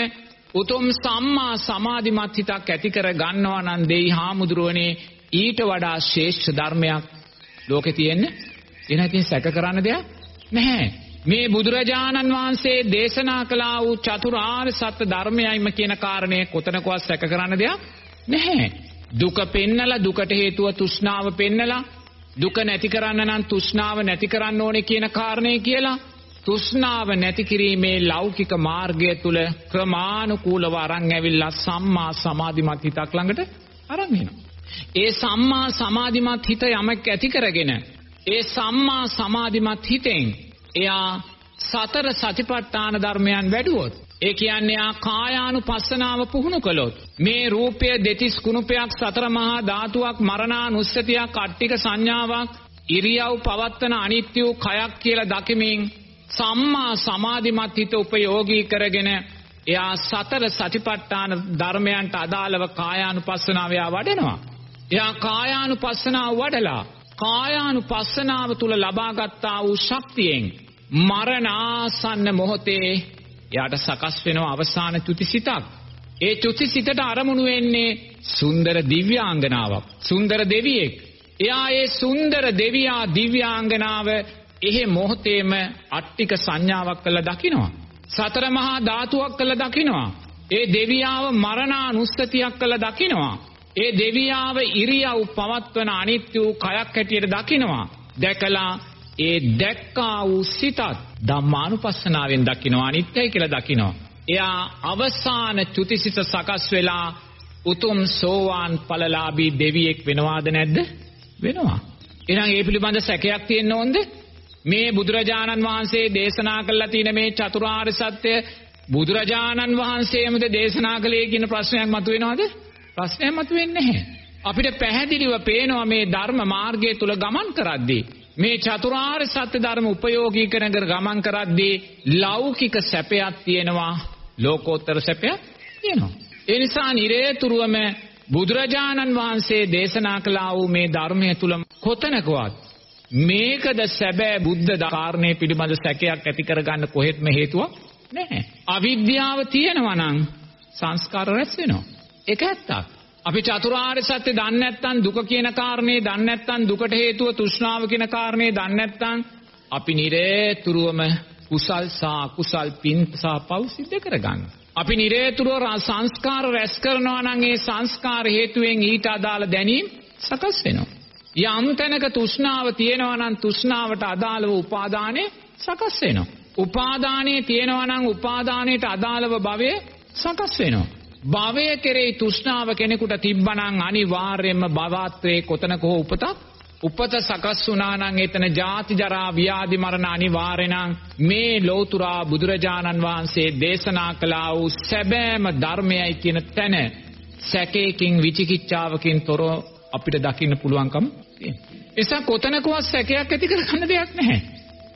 උතුම් සම්මා සමාධිමත් හිතක් ඇති කර ගන්නවා නම් දෙයි හාමුදුරුවනේ ඊට වඩා ශ්‍රේෂ්ඨ ධර්මයක් ලෝකේ තියෙන්නේ එන ඉතින් සැක කරන්න දෙයක් නැහැ. මේ බුදුරජාණන් වහන්සේ දේශනා කළා වූ චතුරාර්ය සත්‍ය ධර්මයයිම කියන කාරණේ කොතනකවත් සැක කරන්න දෙයක් නැහැ. දුක පෙන්නලා දුකට හේතුව තෘෂ්ණාව පෙන්නලා දුක නැති කරන්න නම් තෘෂ්ණාව නැති කරන්න ඕනේ කියන කාරණේ කියලා තෘෂ්ණාව නැති කිරීමේ ලෞකික මාර්ගය තුල ක්‍රමානුකූලව අරන් ඇවිල්ලා සම්මා සමාධිමත් හිතක් ළඟට අරන් එනවා. ඒ සම්මා සමාධිමත් හිත යමක් ඇති කරගෙන ඒ සම්මා සමාධිමත් හිතෙන් එයා සතර සතිපට්ඨාන ධර්මයන් වැඩුවොත් ඒ කියන්නේ ආ කායානුපස්සනාව පුහුණු කළොත් මේ රූපය දෙතිස් කුණුපයක් සතර මහා ධාතුවක් මරණානුස්සතියක් අට්ටික සංඥාවක් ඉරියව් පවත්තන අනිත්‍ය වූ කයක් කියලා දකිමින් සම්මා සමාධිමත් හිත උපයෝගී කරගෙන එයා සතර සතිපට්ඨාන ධර්මයන්ට අදාළව කායානුපස්සනාව එයා වඩනවා. එයා කායානුපස්සනාව වඩලා කායානුපස්සනාව තුල ලබාගත්තා වූ ශක්තියෙන් මරණාසන්න මොහොතේ එයාට සකස් වෙන අවසාන චුතිසිතක් ඒ චුතිසිතට අරමුණු වෙන්නේ සුන්දර දිව්‍යාංගනාවක්. සුන්දර දෙවියෙක්. එයා ඒ සුන්දර දෙවියා දිව්‍යාංගනාව එහෙ මොහොතේම අට්ටික සංඥාවක් කළා දකිනවා. සතර මහා ධාතුවක් කළා දකිනවා. ඒ දෙවියාව මරණානුස්සතියක් කළා දකිනවා. ඒ දෙවියාව ඉරියව් පවත්වන අනිත්‍ය වූ කයක් හැටියට දකිනවා. දැකලා ඒ දැක්කා වූ සිතත් ධම්මානුපස්සනාවෙන් දකිනවා අනිත්‍යයි කියලා දකිනවා. එයා අවසාන චුතිසිත සකස් වෙලා උතුම් සෝවාන් ඵලලාභී දෙවියෙක් වෙනවාද නැද්ද? වෙනවා. එහෙනම් ඒ පිළිබඳ සැකයක් තියෙන්න ඕනද? මේ බුදුරජාණන් වහන්සේ දේශනා කළා තියෙන මේ චතුරාර්ය සත්‍ය බුදුරජාණන් වහන්සේමද දේශනා කළේ කියන ප්‍රශ්නයක් මතුවෙනවද? ප්‍රශ්නයක් මතුවෙන්නේ නැහැ. අපිට පැහැදිලිව පේනවා මේ ධර්ම මාර්ගය තුල ගමන් කරද්දී මේ චතුරාර්ය සත්‍ය ධර්ම උපයෝගී කරගෙන ගමන් කරද්දී ලෞකික සැපයක් තියෙනවා ලෝකෝත්තර සැපයක් තියෙනවා. ඒ නිසා නිරේතුරුවම බුදුරජාණන් වහන්සේ දේශනා කළා වූ මේ ධර්මයේ තුල කොතනකවත් මේකද සැබෑ බුද්ධ කාරණේ පිළිබඳ සැකයක් ඇති කරගන්න කොහෙත්ම හේතුවක් නැහැ. අවිද්‍යාව තියෙනවා නම් සංස්කාර රැස් වෙනවා. ඒක ඇත්තක්. අපි චතුරාර්ය සත්‍ය දන්නේ නැත්නම් දුක කියන කාරණේ දන්නේ නැත්නම් දුකට හේතුව තෘෂ්ණාව කියන කාරණේ දන්නේ නැත්නම් අපි නිරේතුරුවම කුසල් සා කුසල් පින් සා පව් සිද්ධ කරගන්න. අපි නිරේතුරුව සංස්කාර රැස් කරනවා නම් ඒ සංස්කාර හේතුවෙන් ඊට අදාළ දැනීම් සකස් වෙනවා. යම් තැනක තෘෂ්ණාව තියෙනවා නම් තෘෂ්ණාවට අදාළව උපාදානය සකස් වෙනවා. උපාදානයේ තියෙනවා නම් උපාදානයට අදාළව භවය සකස් වෙනවා. භවය කෙරෙහි තෘෂ්ණාව කෙනෙකුට තිබ්බනම් අනිවාර්යයෙන්ම භවත්‍රයේ කොතනක හෝ උපතක් උපත සකස් වුණා නම් එතන ජාති ජරා ව්‍යාධි මරණ අනිවාර්ය නම් මේ ලෞතුරා බුදුරජාණන් වහන්සේ දේශනා කළා වූ සැබෑම ධර්මයයි කියන තැන සැකයකින් විචිකිච්ඡාවකින් තොරව අපිට දකින්න පුළුවන්කම තියෙනවා. එසා කොතනකවත් සැකයක් ඇති කරගන්න දෙයක් නැහැ.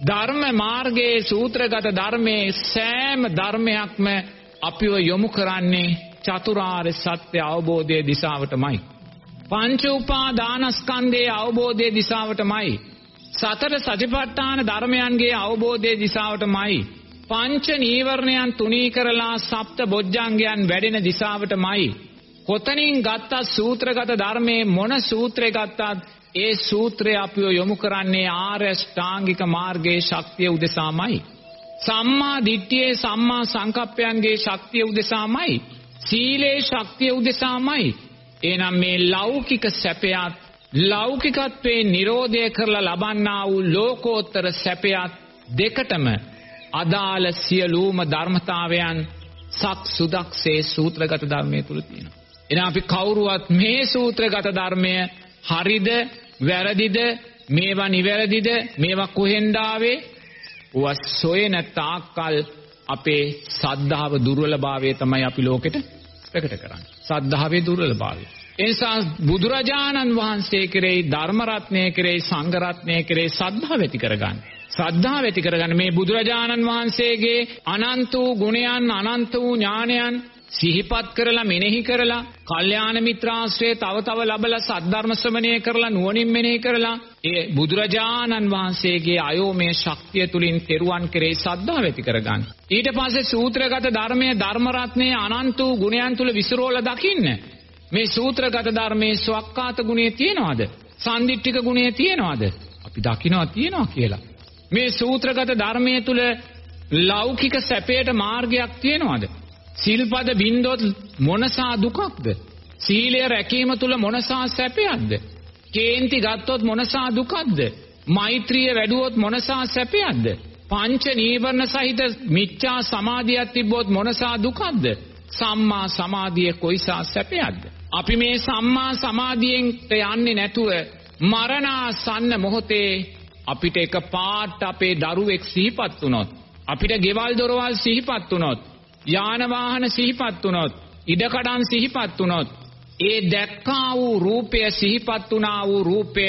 ධර්ම මාර්ගයේ සූත්‍රගත ධර්මයේ සෑම ධර්මයක්ම අපිව යොමු කරන්නේ චතුරාර්ය සත්‍ය අවබෝධයේ දිශාවටමයි. පංච උපාදානස්කන්ධයේ අවබෝධයේ දිශාවටමයි. සතර සතිපට්ඨාන ධර්මයන්ගේ අවබෝධයේ දිශාවටමයි. පංච නීවරණයන් තුනී කරලා සප්ත බොජ්ජංගයන් වැඩෙන දිශාවටමයි. කොතනින් ගත්තත් සූත්‍රගත ධර්මයේ මොන සූත්‍රය ගත්තත් ඒ සූත්‍රය අපිව යොමු කරන්නේ ආර්ය ශ්‍රාංගික මාර්ගයේ ශක්තිය උදෙසාමයි. සම්මා දිට්ඨියේ සම්මා සංකප්පයන්ගේ ශක්තිය උදෙසාමයි. සීලේ ශක්තිය උදෙසාමයි. එනම් මේ ලෞකික සැපයත් ලෞකිකත්වයේ නිරෝධය කරලා ලබන්නා වූ ලෝකෝත්තර සැපයත් දෙකටම අදාළ සියලුම ධර්මතාවයන් සත් සුදක්සේ සූත්‍රගත ධර්මයේ තුල තියෙනවා. එහෙනම් අපි කවුරුවත් මේ සූත්‍රගත ධර්මය හරිද වැරදිද මේවා නිවැරදිද මේවා කොහෙන්ද ආවේ ඌව සොයන තාක්කල් අපේ සද්ධාව දුර්වලභාවය තමයි අපි ලෝකෙට ප්‍රකට කරන්නේ. සද්ධාවේ දුර්වලභාවය. ඒ නිසා බුදුරජාණන් වහන්සේ කෙරෙහි ධර්ම රත්නය කෙරෙහි සංඝ රත්නය කෙරෙහි සද්ධාව ඇති කරගන්න. ශ්‍රද්ධාව ඇති කරගන්න මේ බුදුරජාණන් වහන්සේගේ අනන්ත වූ ගුණයන් අනන්ත වූ ඥානයන් සිහිපත් කරලා මෙනෙහි කරලා කල්යාණ මිත්‍රාශ්‍රය තව තව ලබලා සද්ධර්ම ශ්‍රවණය කරලා නුවණින් මෙනෙහි කරලා ඒ බුදුරජාණන් වහන්සේගේ අයෝමය ශක්තිය තුලින් තෙරුවන් කෙරෙහි සද්ධාව ඇති කරගන්න. ඊට පස්සේ සූත්‍රගත ධර්මයේ ධර්ම රත්නයේ අනන්ත වූ ගුණයන් තුල විසිරෝලා දකින්න. මේ සූත්‍රගත ධර්මයේ ස්වක්කාත ගුණය තියනවාද? සම්දිට්ඨික ගුණය තියනවාද? අපි දකිනවා තියනවා කියලා. මේ සූත්‍රගත ධර්මයේ තුල ලෞකික සැපයට මාර්ගයක් තියනවාද? සිල්පද බින්දොත් මොනසා දුකක්ද? සීලය රැකීම තුල මොනසා සැපයක්ද? කේන්ති ගත්තොත් මොනසා දුකක්ද? මෛත්‍රිය වැඩුවොත් මොනසා සැපයක්ද? පංච නීවරණ සහිත මිච්ඡා සමාධියක් තිබ්බොත් මොනසා දුකක්ද? සම්මා සමාධිය කොයිසා සැපයක්ද? අපි මේ සම්මා සමාධියෙන් යන්නේ නැතුව මරණාසන්න මොහොතේ අපිට එක පාට අපේ දරුවෙක් සිහිපත් වුණොත් අපිට ගෙවල් දොරවල් සිහිපත් වුණොත් යාන වාහන සිහිපත් වුණොත් ඉඩකඩම් සිහිපත් වුණොත් ඒ දැක්කා වූ රූපය සිහිපත් වුණා වූ රූපය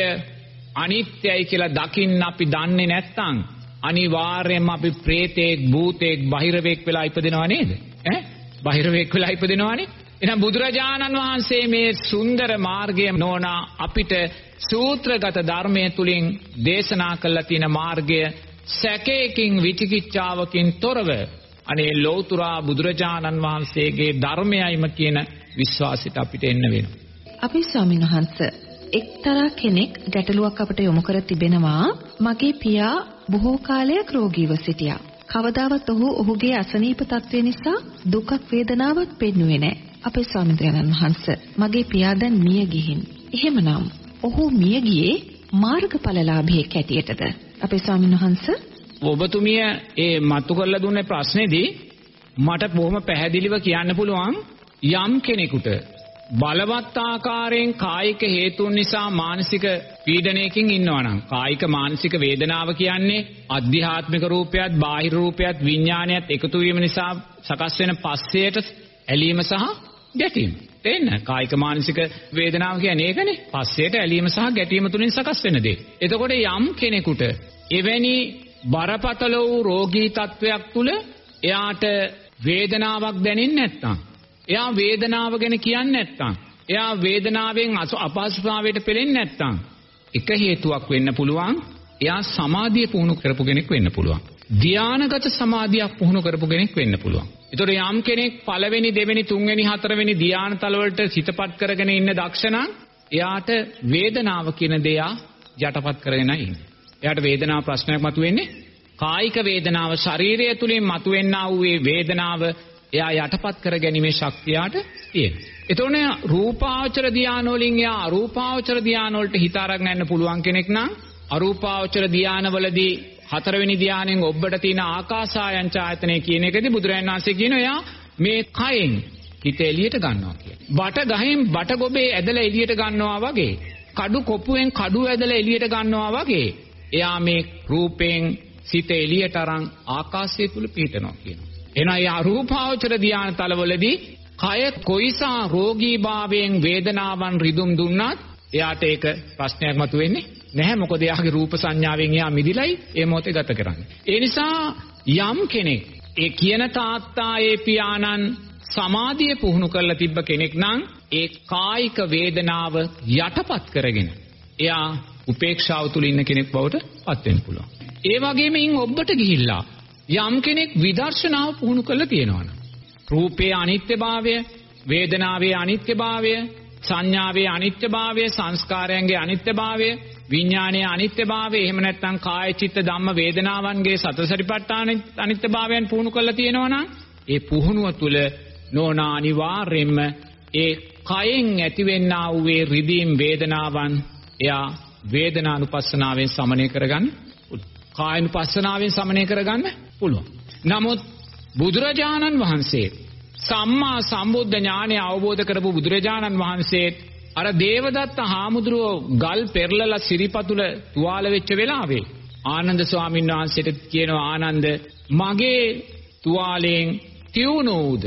අනිත්‍යයි කියලා දකින්න අපි දන්නේ නැත්නම් අනිවාර්යයෙන්ම අපි ප්‍රේතෙක් භූතෙක් බහිරවෙක් වෙලා ඉපදෙනව නේද? ඈ? බහිරවෙක් වෙලා ඉපදෙනවනේ එහෙනම් බුදුරජාණන් වහන්සේ මේ සුන්දර මාර්ගය නෝනා අපිට සූත්‍රගත ධර්මයේ තුලින් දේශනා කළ තියෙන මාර්ගය සැකයකින් විචිකිච්ඡාවකින් තොරව අනේ ලෞතුරා බුදුරජාණන් වහන්සේගේ ධර්මයයිම කියන විශ්වාසයට අපිට එන්න වෙනවා. අපි ස්වාමීන් වහන්ස එක්තරා කෙනෙක් ගැටලුවක් අපට යොමු කර තිබෙනවා මගේ පියා බොහෝ කාලයක් රෝගීව සිටියා. කවදාවත් ඔහු ඔහුගේ අසනීප තත්ත්වය නිසා දුකක් වේදනාවක් පෙන්නුවේ නැහැ. අපේ ස්වාමීන් වහන්සේ මගේ පියා දැන් මිය ගිහින්. එහෙමනම් ඔහු මිය ගියේ මාර්ගඵලලාභියෙක් හැටියටද? අපේ ස්වාමීන් වහන්සේ ඔබතුමිය ඒ මතු කරලා දුන්නේ ප්‍රශ්නේදී මට බොහොම පැහැදිලිව කියන්න පුළුවන් යම් කෙනෙකුට බලවත් ආකාරයෙන් කායික හේතුන් නිසා මානසික පීඩනයකින් ඉන්නවා නම් කායික මානසික වේදනාව කියන්නේ අධ්‍යාත්මික රූපයත් බාහිර රූපයත් විඥානයත් එකතු වීම නිසා සකස් වෙන පස්සයට ඇලීම සහ ගැටීම. තේන්න කායික මානසික වේදනාව කියන්නේ ඒකනේ. පස්සයට ඇලීම සහ ගැටීම තුලින් සකස් වෙන දේ. එතකොට යම් කෙනෙකුට එවැනි බරපතල වූ රෝගී තත්වයක් තුල එයාට වේදනාවක් දැනෙන්නේ නැත්නම් එයා වේදනාව ගැන කියන්නේ නැත්නම් එයා වේදනාවෙන් අපහසුතාවයට පෙළෙන්නේ නැත්නම් එක හේතුවක් වෙන්න පුළුවන්. එයා සමාධිය පුහුණු කරපු කෙනෙක් වෙන්න පුළුවන්. ධානාගත සමාධියක් පුහුණු කරපු කෙනෙක් වෙන්න පුළුවන්. ඒතොර යම් කෙනෙක් පළවෙනි දෙවෙනි තුන්වෙනි හතරවෙනි ධානාතල වලට සිතපත් කරගෙන ඉන්න දක්ෂණං එයාට වේදනාව කියන දේ යටපත් කරගෙන ඉන්නේ. එයාට වේදනාව ප්‍රශ්නයක් මතුවෙන්නේ කායික වේදනාව ශරීරය තුලින් මතුවෙනා වූ වේදනාව එයා යටපත් කර ගැනීමේ ශක්තියට තියෙනවා. එතකොට රූපාවචර ධානය වලින් එයා අරූපාවචර ධානය වලට හිත අරගෙන යන්න පුළුවන් කෙනෙක් නම් අරූපාවචර ධානවලදී හතරවෙනි ධානයෙන් ඔබට තියෙන ආකාසායන් ඡායතනෙ කියන එකදී බුදුරජාණන් වහන්සේ කියනවා එයා මේ කයෙන් හිත එළියට ගන්නවා කියලා. බට ගහෙන් බට ගොබේ ඇදලා එළියට ගන්නවා වගේ කඩු කොපුවෙන් කඩු ඇදලා එළියට ගන්නවා වගේ එයා මේ රූපයෙන් සිත එළියට අරන් ආකාශය තුල පිහිටනවා කියනවා. එහෙනම් ඒ අරූපාවචර ධානය තලවලදී කය කොයිසා රෝගීභාවයෙන් වේදනාවන් රිදුම් දුන්නත් එයාට ඒක ප්‍රශ්නයක් මතුවෙන්නේ නැහැ මොකද එයාගේ රූප සංඥාවෙන් එයා මිදිලයි ඒ මොහොතේ ගත කරන්නේ. ඒ නිසා යම් කෙනෙක් ඒ කියන තාත්තා ඒ පියාණන් සමාධිය පුහුණු කරලා තිබ්බ කෙනෙක් නම් ඒ කායික වේදනාව යටපත් කරගෙන එයා උපේක්ෂාව තුල ඉන්න කෙනෙක් බවට පත් වෙන්න පුළුවන්. ඒ වගේම ඉන් ඔබට ගිහිල්ලා යම් කෙනෙක් විදර්ශනාව පුහුණු කරලා තියෙනවනම් රූපේ අනිත්‍යභාවය, වේදනාවේ අනිත්‍යභාවය, සංඥාවේ අනිත්‍යභාවය, සංස්කාරයන්ගේ අනිත්‍යභාවය, විඥානයේ අනිත්‍යභාවය, එහෙම නැත්නම් කාය චිත්ත ධම්ම වේදනාවන්ගේ සතරසරිපට්ඨාන අනිත්‍යභාවයන් පුහුණු කරලා තියෙනවනම් ඒ පුහුණුව තුළ නෝනා අනිවාර්යෙන්ම ඒ කයෙන් ඇතිවෙන්නා වූ රිදීම් වේදනාවන් එයා වේදනානුපස්සනාවෙන් සමනය කරගන්න කායනුපස්සනාවෙන් සමනය කරගන්න පුළුවන්. නමුත් බුදුරජාණන් වහන්සේ සම්මා සම්බුද්ධ ඥානය අවබෝධ කරපු බුදුරජාණන් වහන්සේ අර දේවදත්ත හාමුදුරුවෝ ගල් පෙරලලා සිරිපතුල තුවාල වෙච්ච වෙලාවේ ආනන්ද ස්වාමීන් වහන්සේට කියනවා ආනන්ද මගේ තුවාලයෙන් තියුණු වූද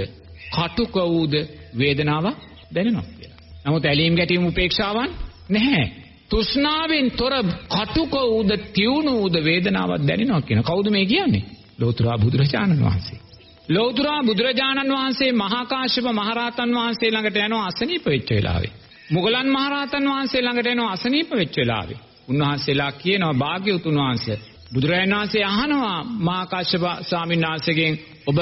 කටුක වූද වේදනාවක් දැනෙනවා කියලා. නමුත් ඇලීම් ගැටීම් උපේක්ෂාවන් නැහැ. තෘෂ්ණාවෙන් තොර කටුක වූද තියුණු වූද වේදනාවක් දැනෙනවා කියන කවුද මේ කියන්නේ? ලෝතුරා බුදුරජාණන් වහන්සේ. ලෝතුරා බුදුරජාණන් වහන්සේ මහා කාශ්‍යප මහරහතන් වහන්සේ ළඟට යනවා අසනීප වෙච්ච වෙලාවේ. මුගලන් මහරහතන් වහන්සේ ළඟට යනවා අසනීප වෙච්ච වෙලාවේ. උන්වහන්සේලා කියනවා භාග්‍යවතුන් වහන්සේ බුදුරජාණන් වහන්සේ අහනවා මහා කාශ්‍යප ස්වාමීන් වහන්සේගෙන් ඔබ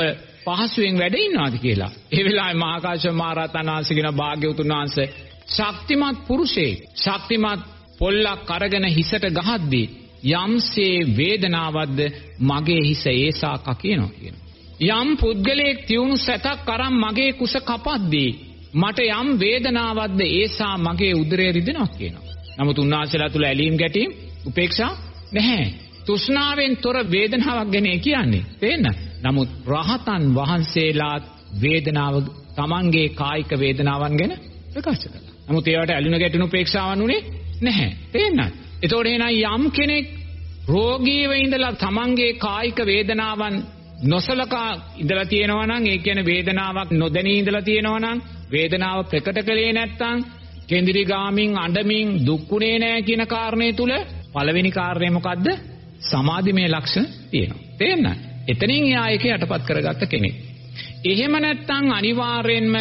පහසුවෙන් වැඩ ඉන්නවාද කියලා. ඒ වෙලාවේ මහා කාශ්‍යප මහරහතන් වහන්සේ කියන භාග්‍යවතුන් වහන්සේ ශක්තිමත් පුරුෂයෙක් ශක්තිමත් පොල්ලක් අරගෙන හිසට ගහද්දී යම්සේ වේදනාවක්ද මගේ හිස ඒසා කකිනවා කියනවා. යම් පුද්ගලයෙක් තියුණු සැතක් අරන් මගේ කුස කපද්දී මට යම් වේදනාවක්ද ඒසා මගේ උදරය රිදෙනවා කියනවා. නමුත් උන්වහන්සේලා තුල ඇලීම් ගැටීම් උපේක්ෂා නැහැ. තෘෂ්ණාවෙන් තොර වේදනාවක් ගැන කියන්නේ. තේන්න. නමුත් රහතන් වහන්සේලාත් වේදනාව තමන්ගේ කායික වේදනාවන් ගැන ප්‍රකාශ කළා. නමුත් ඒවට ඇලුන ගැටුණු උපේක්ෂාවන් උනේ නැහැ. තේන්නත්. එතකොට එහෙනම් යම් කෙනෙක් රෝගීව ඉඳලා තමන්ගේ කායික වේදනාවන් නොසලකා ඉඳලා තියෙනවා නම් ඒ කියන්නේ වේදනාවක් නොදැනී ඉඳලා තියෙනවා නම් වේදනාව ප්‍රකට කළේ නැත්නම් කෙන්දිරි ගාමින් අඬමින් දුක්ුණේ නැහැ කියන කාරණේ තුල පළවෙනි කාරණේ මොකද්ද? සමාධිමය ලක්ෂණ තියෙනවා. තේරෙනවද? එතනින් එයා ඒක යටපත් කරගත්ත කෙනෙක්. එහෙම නැත්නම් අනිවාර්යෙන්ම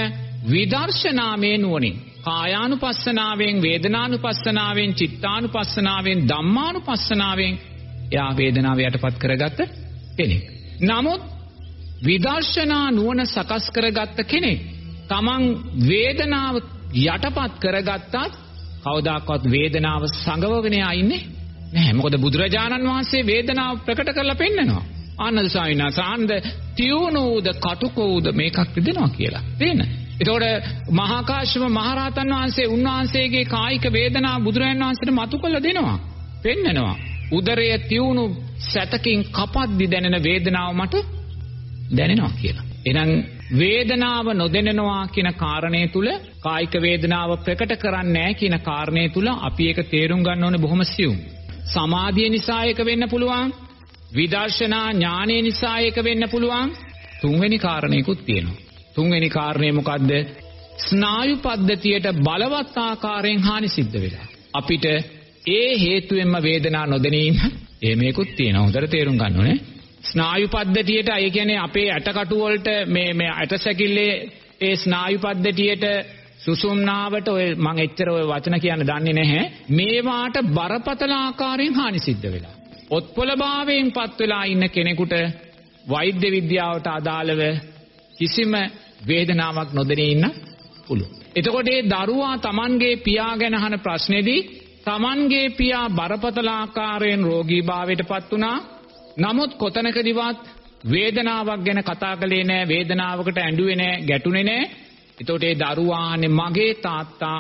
විදර්ශනාමය නුවණින් කායානුපස්සනාවෙන් වේදනානුපස්සනාවෙන් චිත්තානුපස්සනාවෙන් ධම්මානුපස්සනාවෙන් එයා වේදනාව යටපත් කරගත්ත කෙනෙක්. නමුත් විදර්ශනා නුවණ සකස් කරගත්ත කෙනෙක් තමන් වේදනාව යටපත් කරගත්තත් කවදාකවත් වේදනාව සංගවගෙන ආන්නේ නැහැ. මොකද බුදුරජාණන් වහන්සේ වේදනාව ප්‍රකට කරලා පෙන්නනවා. ආනන්ද ස්වාමීන් වහන්සේ ආනන්ද තියුණුද කටුකෝද මේකක් දෙනවා කියලා. තේන. එතකොට මහා කාශ්‍යප මහරහතන් වහන්සේ උන්වහන්සේගේ කායික වේදනාව බුදුරජාණන් වහන්සේට මතු කළ දෙනවා. පෙන්නනවා. උදරය තියුණු සැතකින් කපද්දි දැනෙන වේදනාව මට දැනෙනවා කියලා. එහෙනම් වේදනාව නොදැනෙනවා කියන කාරණය තුල කායික වේදනාව ප්‍රකට කරන්නේ නැහැ කියන කාරණය තුල අපි ඒක තේරුම් ගන්න ඕනේ බොහොම සියුම්. සමාධිය නිසා ඒක වෙන්න පුළුවන්. විදර්ශනා ඥානය නිසා ඒක වෙන්න පුළුවන්. තුන්වෙනි කාරණේකුත් තියෙනවා. තුන්වෙනි කාරණේ මොකද්ද? ස්නායු පද්ධතියට බලවත් ආකාරයෙන් හානි සිද්ධ වෙලා. අපිට ඒ හේතුවෙන්ම වේදනා නොදැනීම එහෙමකුත් තියෙනවා. හොඳට තේරුම් ගන්න ඕනේ. ස්නායු පද්ධතියට ඒ කියන්නේ අපේ ඇටකටු වලට මේ මේ ඇටසැකිල්ලේ ඒ ස්නායු පද්ධතියට සුසුම්නාවට ඔය මම එච්චර ඔය වචන කියන්න දන්නේ නැහැ. මේවාට බරපතල ආකාරයෙන් හානි සිද්ධ වෙලා. ඔත්පොළභාවයෙන් පත් වෙලා ඉන්න කෙනෙකුට වෛද්‍ය විද්‍යාවට අදාළව කිසිම වේදනාවක් නොදැනී ඉන්න පුළුවන්. එතකොට ඒ දරුවා Tamanගේ පියා ගැන අහන ප්‍රශ්නේදී Tamanගේ පියා බරපතල ආකාරයෙන් රෝගීභාවයට පත් වුණා. නමුත් කොතනකදීවත් වේදනාවක් ගැන කතා කළේ නැහැ, වේදනාවකට ඇඬුවේ නැහැ, ගැටුනේ නැහැ. එතකොට ඒ දරුවානේ මගේ තාත්තා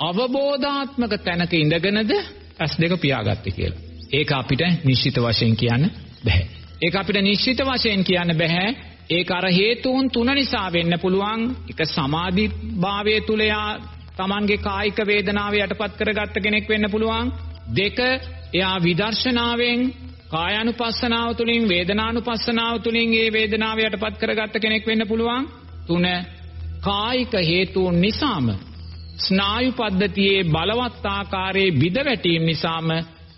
අවබෝධාත්මක තැනක ඉඳගෙනද ඇස් දෙක පියාගත්තේ කියලා. ඒක අපිට නිශ්චිත වශයෙන් කියන්න බෑ. ඒක අපිට නිශ්චිත වශයෙන් කියන්න බෑ. ඒක අර හේතුන් තුන නිසා වෙන්න පුළුවන්. එක සමාධි භාවයේ තුල යා Tamanගේ කායික වේදනාව යටපත් කරගත්ත කෙනෙක් වෙන්න පුළුවන්. දෙක එයා විදර්ශනාවෙන් කායානුපස්සනාව තුළින් වේදනානුපස්සනාව තුළින් ඒ වේදනාව යටපත් කරගත්ත කෙනෙක් වෙන්න පුළුවන්. තුන කායික හේතුන් නිසාම ස්නායු පද්ධතියේ බලවත් ආකාරයේ බිඳ වැටීම නිසාම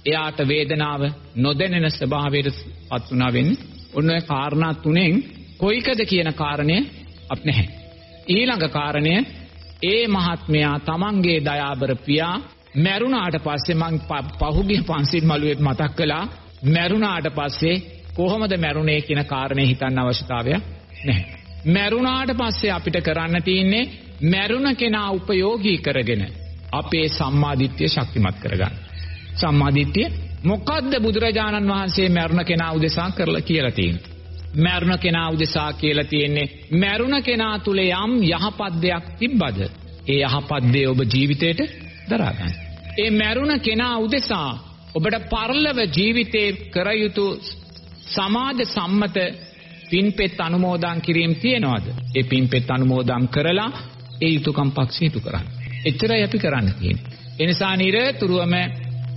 එයාට වේදනාව නොදැනෙන ස්වභාවයට පත් වුණා වෙන්නේ. ඔන්න ඔය කාරණා තුනෙන් කොයිකද කියන කාරණය අප නැහැ. ඊළඟ කාරණය ඒ මහත්මයා තමන්ගේ දයාබර පියා මැරුණාට පස්සේ මං පහුගිය පන්සිල් මළුවේ මතක් කළා මැරුණාට පස්සේ කොහොමද මැරුණේ කියන කාරණේ හිතන්න අවශ්‍යතාවයක් නැහැ. මැරුණාට පස්සේ අපිට කරන්න තියෙන්නේ මැරුණ කෙනා උපයෝගී කරගෙන අපේ සම්මාදිට්ඨිය ශක්තිමත් කරගන්න. සම්මාදිට්ඨිය මොකද්ද බුදුරජාණන් වහන්සේ මැරුණ කෙනා උදෙසා කරලා කියලා තියෙන්නේ? මැරුණ කෙනා උදෙසා කියලා තියෙන්නේ මැරුණ කෙනා තුල යම් යහපත් දෙයක් තිබ්බද? ඒ යහපත් දේ ඔබ ජීවිතේට දරා ගන්න. ඒ මැරුණ කෙනා උදෙසා ඔබට පරලව ජීවිතේ කර යුතු සමාජ සම්මත පින්පෙත් අනුමෝදන් කිරීම තියනවාද? ඒ පින්පෙත් අනුමෝදන් කරලා ඒ යුතුයකම් පක්ෂීතු කරන්න. එච්චරයි අපි කරන්න තියෙන්නේ. ඒ නිසා නිරතුරුවම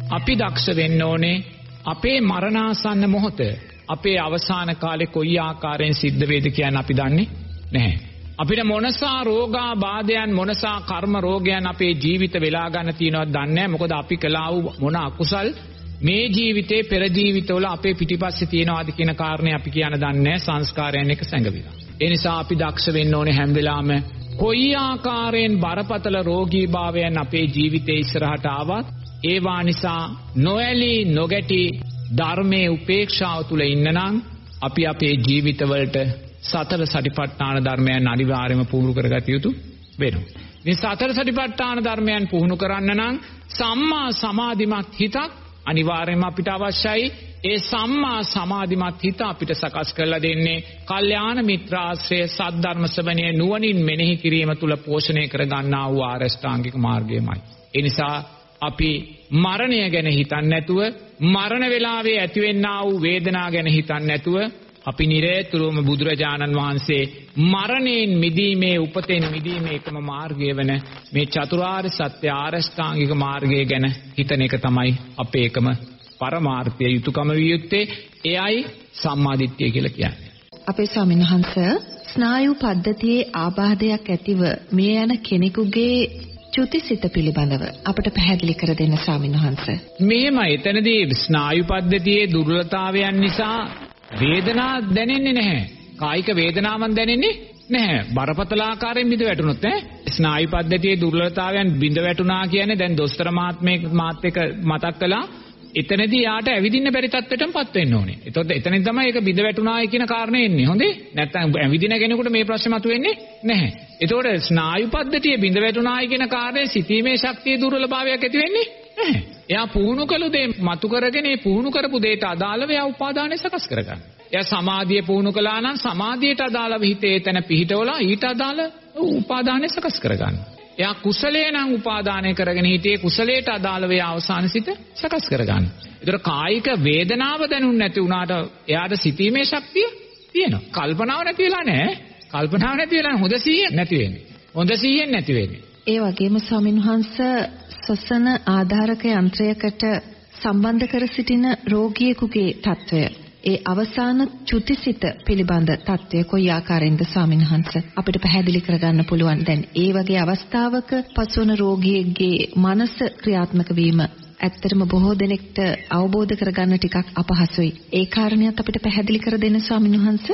අපි දක්ෂ වෙන්න ඕනේ අපේ මරණාසන්න මොහොත අපේ අවසාන කාලේ කොයි ආකාරයෙන් සිද්ධ වේද කියන අපි දන්නේ නැහැ. අපිට මොනසා රෝගා බාධයන් මොනසා කර්ම රෝගයන් අපේ ජීවිත වෙලා ගන්න තියෙනවද දන්නේ නැහැ. මොකද අපි කළා වූ මොන අකුසල් මේ ජීවිතේ පෙර ජීවිතවල අපේ පිටිපස්සේ තියෙනවාද කියන කාරණේ අපි කියන දන්නේ සංස්කාරයන් එක සැඟවිලා. ඒ නිසා අපි දක්ෂ වෙන්න ඕනේ හැම වෙලාවෙම කොයි ආකාරයෙන් බරපතල රෝගීභාවයන් අපේ ජීවිතේ ඉස්සරහට ආවත් ඒවා නිසා නොඇලී නොගැටි ධර්මයේ උපේක්ෂාව තුල ඉන්නනම් අපි අපේ ජීවිතවලට සතර සටිපට්ඨාන ධර්මයන් අනිවාර්යයෙන්ම පුහුණු කරගත යුතු වෙනවා. මේ සතර සටිපට්ඨාන ධර්මයන් පුහුණු කරන්න නම් සම්මා සමාධිමත් හිතක් අනිවාර්යයෙන්ම අපිට අවශ්‍යයි. ඒ සම්මා සමාධිමත් හිත අපිට සකස් කරලා දෙන්නේ කල්යාණ මිත්‍රාශ්‍රය සද්ධර්ම ශ්‍රවණය නුවණින් මෙනෙහි කිරීම තුල පෝෂණය කර ගන්නා වූ ආරෂ්ඨාංගික මාර්ගයමයි. ඒ නිසා අපි මරණය ගැන හිතන්නේ නැතුව මරණ වේලාවේ ඇතිවෙනා වූ වේදනා ගැන හිතන්නේ නැතුව අපි නිරේතුරුවම බුදුරජාණන් වහන්සේ මරණයෙන් මිදීමේ උපතෙන් මිදීමේ එකම මාර්ගය වෙන මේ චතුරාර්ය සත්‍ය ආරෂ්ඨාංගික මාර්ගය ගැන හිතන එක තමයි අපේ එකම පරමාර්ථය යුතුයකම විය යුත්තේ එයයි සම්මාදිට්ඨිය කියලා කියන්නේ. අපේ ස්වාමීන් වහන්සේ ස්නායු පද්ධතියේ ආබාධයක් ඇතිව මිය යන කෙනෙකුගේ චුතිසිත පිළිබඳව අපට පැහැදිලි කර දෙන්න ස්වාමීන් වහන්සේ. මෙහෙම එතනදී ස්නායු පද්ධතියේ දුර්වලතාවයන් නිසා වේදනා දැනෙන්නේ නැහැ. කායික වේදනාවක් දැනෙන්නේ නැහැ. බරපතල ආකාරයෙන් බිඳ වැටුනොත් ඈ ස්නායු පද්ධතියේ දුර්වලතාවයන් බිඳ වැටුණා කියන්නේ දැන් දොස්තර මහත්මයෙක් මාත් එක්ක මතක් කළා. එතනදී යාට ඇවිදින්න බැරි තත්ත්වයටමපත් වෙන්න ඕනේ. එතකොට එතනින් තමයි ඒක බිඳ වැටුණායි කියන කාරණේ එන්නේ. හොඳේ? නැත්තම් ඇවිදින කෙනෙකුට මේ ප්‍රශ්නේ මතුවෙන්නේ නැහැ. එතකොට ස්නායු පද්ධතිය බිඳ වැටුණායි කියන කාරණේ සිතීමේ ශක්තියේ දුර්වලභාවයක් ඇති වෙන්නේ නැහැ. එයා පුහුණු කළු දේ මතු කරගෙන ඒ පුහුණු කරපු දෙයට අදාළව එයා උපාදානය සකස් කරගන්න. එයා සමාධිය පුහුණු කළා නම් සමාධියට අදාළව හිතේ එතන පිහිටවලා ඊට අදාළ උපාදානය සකස් කරගන්න. එයා කුසලේ නම් උපාදානය කරගෙන හිටියේ කුසලයට අදාළව ඒ අවසාන සිත සකස් කරගන්න. ඒතර කායික වේදනාව දැනුන්නේ නැති වුණාට එයාට සිතීමේ ශක්තිය තියෙනවා. කල්පනාව නැති වෙලා නැහැ. කල්පනාව නැති වෙලා හොඳ සීයෙන් නැති වෙන්නේ. හොඳ සීයෙන් නැති වෙන්නේ. ඒ වගේම ස්වාමින්වහන්ස සසන ආධාරක යන්ත්‍රයකට සම්බන්ධ කර සිටින රෝගියෙකුගේ తত্ত্বය ඒ අවසාන චුතිසිත පිළිබඳ தত্ত্বය කොයි ආකාරයෙන්ද ස්වාමින්වහන්ස අපිට පැහැදිලි කරගන්න පුළුවන් දැන් ඒ වගේ අවස්ථාවක පසුවන රෝගියෙක්ගේ මනස ක්‍රියාත්මක වීම ඇත්තටම බොහෝ දෙනෙක්ට අවබෝධ කරගන්න ටිකක් අපහසුයි. ඒ කාරණයක් අපිට පැහැදිලි කර දෙන්න ස්වාමින්වහන්ස.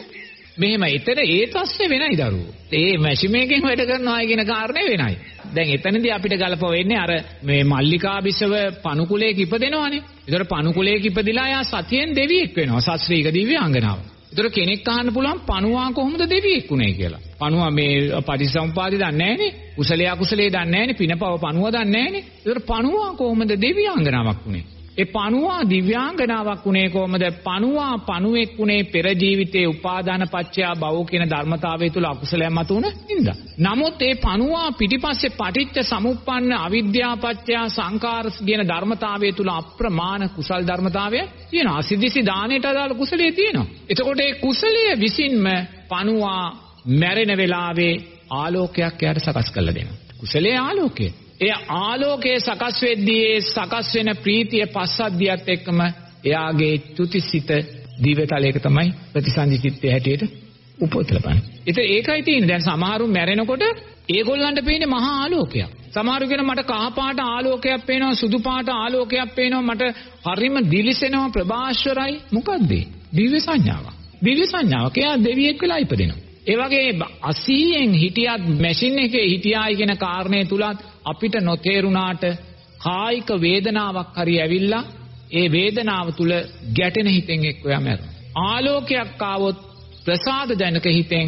මෙහෙම එතන ඒ ප්‍රශ්නේ වෙනයි දරුවෝ. ඒ මැෂින් එකෙන් වැඩ කරනවා කියන කාරණේ වෙනයි. දැන් එතනදී අපිට ගලප වෙන්නේ අර මේ මල්ලිකා බිසව පණුකුලයක ඉපදෙනවනේ. ඒතර පණුකුලයක ඉපදිලා යා සතියෙන් දෙවියෙක් වෙනවා. ශාස්ත්‍රීය දිව්‍යාංගනාව. ඒතර කෙනෙක් අහන්න පුළුවන් පණුවා කොහොමද දෙවියෙක් උනේ කියලා. පණුවා මේ පටිසම්පාදි දන්නේ නැහනේ. කුසලයේ අකුසලයේ දන්නේ නැහනේ. පිනපව පණුවා දන්නේ නැහනේ. ඒතර පණුවා කොහොමද දෙවියාංගනාවක් උනේ? ඒ පණුවා දිව්‍යාංගනාවක් උනේ කොහොමද? පණුවා පණුවෙක් උනේ පෙර ජීවිතයේ උපාදාන පත්‍යා භව කියන ධර්මතාවය තුල අකුසලයක් මතුවන හින්දා. නමුත් ඒ පණුවා පිටිපස්සේ පටිච්ච සමුප්පන්න අවිද්‍යා පත්‍යා සංකාර කියන ධර්මතාවය තුල අප්‍රමාණ කුසල් ධර්මතාවය තියෙනවා. අසිදිසි දාණයට අදාළ කුසලයේ තියෙනවා. එතකොට ඒ කුසලයේ විසින්ම පණුවා මැරෙන වෙලාවේ ආලෝකයක් එයාට සකස් කරලා දෙනවා. කුසලයේ ආලෝකය. ඒ ආලෝකයේ සකස් වෙද්දී ඒ සකස් වෙන ප්‍රීතිය පස්සද්ධියත් එක්කම එයාගේ චුතිසිත දිවතලයක තමයි ප්‍රතිසන්දි චිත්තය හැටියට උපත ලබන්නේ. ඉතින් ඒකයි තියෙන්නේ. දැන් සමහරු මැරෙනකොට ඒගොල්ලන්ට පේන්නේ මහා ආලෝකයක්. සමහරු කියන මට කහ පාට ආලෝකයක් පේනවා සුදු පාට ආලෝකයක් පේනවා මට හරිම දිලිසෙනවා ප්‍රභාස්වරයි මොකද්ද? දිව්‍ය සංඥාවක්. දිව්‍ය සංඥාවක්. එයා දෙවියෙක් වෙලා ඉපදෙනවා. ඒ වගේ 80න් හිටියත් මැෂින් එකේ හිටියායි කියන කාරණේ තුලත් අපිට නොතේරුණාට කායික වේදනාවක් හරි ඇවිල්ලා ඒ වේදනාව තුල ගැටෙන හිතෙන් එක්ක ඔයා මැරෙනවා. ආලෝකයක් ආවොත් ප්‍රසාද ජනක හිතෙන්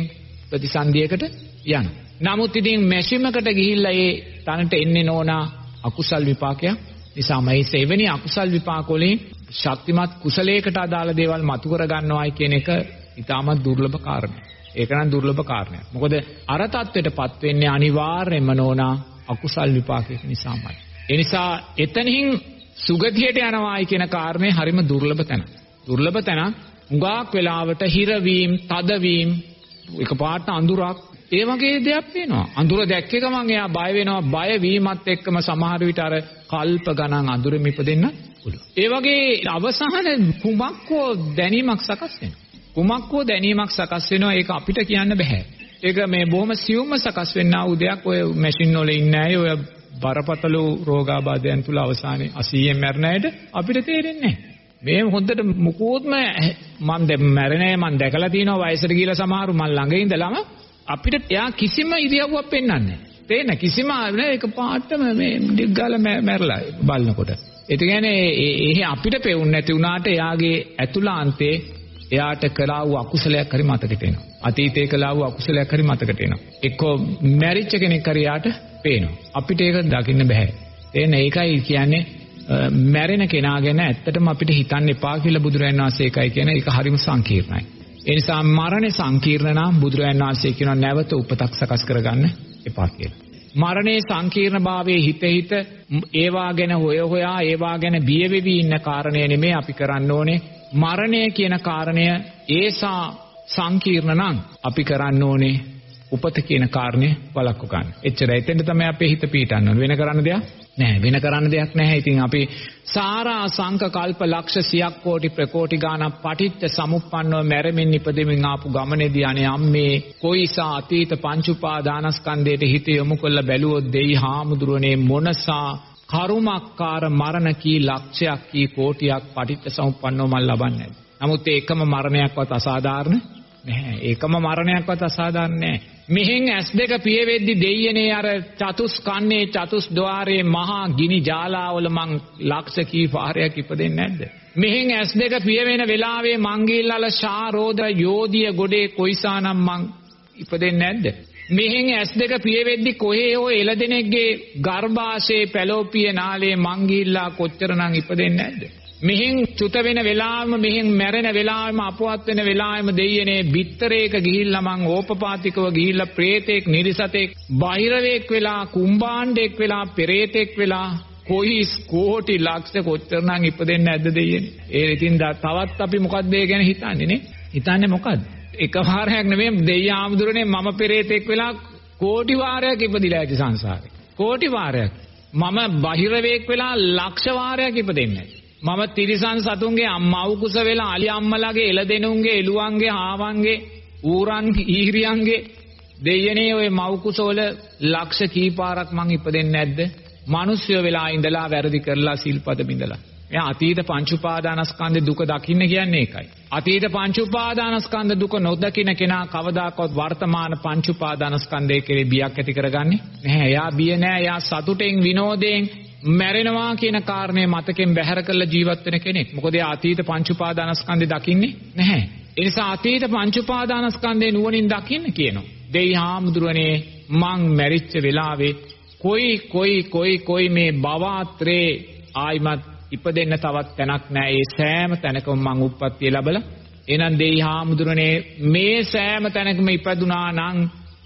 ප්‍රතිසන්දියකට යනවා. නමුත් ඉතින් මැෂිමකට ගිහිල්ලා ඒ තනට එන්නේ නෝනා අකුසල් විපාකයක් නිසාම ඒ සෙවෙනි අකුසල් විපාක වලින් ශක්තිමත් කුසලයකට අදාළ දේවල් මතු කර ගන්නවායි කියන එක ඊටමත් දුර්ලභ කාරණයක්. ඒක නම් දුර්ලභ කාරණයක්. මොකද අර தත්වෙටපත් වෙන්නේ අනිවාර්යයෙන්ම නෝනා අකුසල් විපාකයක නිසාමයි. ඒ නිසා එතනින් සුගතියට යනවායි කියන කාරණේ හරිම දුර්ලභ තැන. දුර්ලභ තැන හුඟක් වෙලාවට හිරවීම, තදවීම, එකපාරට අඳුරක් ඒ වගේ දෙයක් වෙනවා. අඳුර දැක්ක ගමන් එයා බය වෙනවා. බය වීමත් එක්කම සමහර විට අර කල්ප ගණන් අඳුරෙම ඉපදෙන්න පුළුවන්. ඒ වගේ අවසාන කුමක්කෝ දැනීමක් සකස් වෙනවා. කුමක්කෝ දැනීමක් සකස් වෙනවා ඒක අපිට කියන්න බෑ. ඒක මේ බොහොම සියුම්ම සකස් වෙන්නා වූ දෙයක් ඔය මැෂින් වල ඉන්නේ අය ඔය බරපතල රෝගාබාධයන් තුල අවසානයේ 80න් මැරෙන අයට අපිට තේරෙන්නේ නැහැ. මේ හොඳට මුකෝත්ම මම දැන් මැරෙනේ මම දැකලා තියෙනවා වයසට ගිහලා සමහරු මම ළඟ ඉඳලාම අපිට එයා කිසිම ඉරියව්වක් පෙන්වන්නේ නැහැ. තේන කිසිම නෑ ඒක පාටම මේ ඩිග්ගාල මැරලා බලනකොට. ඒ කියන්නේ ඒ අපිට පෙවුන්නේ නැති වුණාට එයාගේ ඇතුළාන්තේ එයාට කළා වූ අකුසලයක් හරි මතකට එනවා. අතීතේ කළා වූ අකුසලයක් හරි මතකට එනවා. එක්කෝ මැරිච්ච කෙනෙක් හරි යාට පේනවා. අපිට ඒක දකින්න බෑ. එන්න ඒකයි කියන්නේ මැරෙන කෙනා ගැන ඇත්තටම අපිට හිතන්න එපා කියලා බුදුරජාණන් වහන්සේ ඒකයි කියන්නේ ඒක හරිම සංකීර්ණයි. ඒ නිසා මරණය සංකීර්ණ නම් බුදුරජාණන් වහන්සේ කියනවා නැවත උපතක් සකස් කරගන්න එපා කියලා. මරණේ සංකීර්ණභාවයේ හිත හිත ඒවා ගැන හොය හොයා ඒවා ගැන බිය වෙවි ඉන්න කාරණය නෙමෙයි අපි කරන්න ඕනේ මරණය කියන කාරණය ඒසා සංකීර්ණ නම් අපි කරන්න ඕනේ උපත කියන කාරණය වළක්ව ගන්න. එච්චරයි. එතෙන්ද තමයි අපේ හිත පීඩන්න ඕනේ. වෙන කරන්න දෙයක් නැහැ. වෙන කරන්න දෙයක් නැහැ. ඉතින් අපි සාරා සංක කල්ප ලක්ෂ සියක් කෝටි ප්‍රකෝටි ගානක් පටිච්ච සමුප්පන්නව මැරෙමින් ඉපදෙමින් ආපු ගමනේදී අනේ අම්මේ කොයිසා අතීත පංච උපාදානස්කන්ධයට හිත යොමු කරලා බැලුවොත් දෙයි හාමුදුරනේ මොනසා කරුමක්කාර මරණ කී ලක්ෂයක් කී කෝටියක් පටිච්ච සමුප්පන්නව මල් ලබන්නේ නමුත් ඒ එකම මරණයක්වත් අසාධාරණ නැහැ. ඒකම මරණයක්වත් අසාධාරණ නැහැ. මෙහෙන් ඇස් දෙක පියවෙද්දි දෙයියනේ අර චතුස් කන්නේ චතුස් ద్వාරයේ මහා ගිනි ජාලාවල මං ලක්ෂ කී පාරයක් ඉපදෙන්නේ නැද්ද? මෙහෙන් ඇස් දෙක පියවෙන වෙලාවේ මංගිල්ලල ශාරෝද යෝධිය ගොඩේ කොයිසානම් මං ඉපදෙන්නේ නැද්ද? මෙහෙන් ඇස් දෙක පියවෙද්දි කොහේ හෝ එළදෙනෙක්ගේ ගර්භාෂයේ පැලෝපිය නාලේ මංගිල්ලා කොච්චරනම් ඉපදෙන්නේ නැද්ද? මෙහෙන් චුත වෙන වෙලාවෙම මෙහෙන් මැරෙන වෙලාවෙම අපවත් වෙන වෙලාවෙම දෙයියනේ බිත්තරයක ගිහිල්ලා මං ඕපපාතිකව ගිහිල්ලා ප්‍රේතෙක් නිරිසතෙක් බාහිරවෙක් වෙලා කුම්බාණ්ඩෙක් වෙලා පෙරේතෙක් වෙලා කොයි කෝටි ලක්ෂ කොච්චරනම් ඉපදෙන්නේ නැද්ද දෙයියනේ? ඒ ඉතින් තවත් අපි මොකක්ද ඒ ගැන හිතන්නේ නේ? හිතන්නේ මොකද්ද? එකවරයක් නෙමෙයි දෙයිය ආමුදුරනේ මම පෙරේතෙක් වෙලා කෝටි වාරයක් ඉපදිලා ඇති සංසාරේ කෝටි වාරයක් මම බාහිරවෙක් වෙලා ලක්ෂ වාරයක් ඉපදෙන්නේ මම තිරිසන් සතුන්ගේ අම්මව කුස වෙලා අලි අම්මලාගේ එළදෙනුන්ගේ එළුවන්ගේ ආවන්ගේ ඌරන් ඊහිරියන්ගේ දෙයනේ ඔය මව් කුසවල ලක්ෂ කීපාරක් මං ඉපදෙන්නේ නැද්ද? මිනිස්සු වෙලා ඉඳලා වැරදි කරලා සිල්පද බිඳලා. එයා අතීත පංච උපාදානස්කන්ධේ දුක දකින්න කියන්නේ ඒකයි. අතීත පංච උපාදානස්කන්ධ දුක නොදකින කෙනා කවදාකවත් වර්තමාන පංච උපාදානස්කන්ධයේ කෙරේ බියක් ඇති කරගන්නේ නැහැ. එයා බිය නැහැ. එයා සතුටෙන් විනෝදයෙන් මැරෙනවා කියන කාරණය මතකෙන් බැහැර කරලා ජීවත් වෙන කෙනෙක්. මොකද එයා අතීත පංච උපාදානස්කන්ධේ දකින්නේ නැහැ. ඒ නිසා අතීත පංච උපාදානස්කන්ධේ නුවණින් දකින්න කියනවා. දෙයි හාමුදුරනේ මං මැරිච්ච වෙලාවේ කොයි කොයි කොයි කොයි මේ භවත්‍රේ ආයිමත් ඉපදෙන්න තවත් තැනක් නැහැ. ඒ සෑම තැනකම මං උප්පත්තිය ලැබලා එහෙනම් දෙයි හාමුදුරනේ මේ සෑම තැනකම ඉපදුනා නම්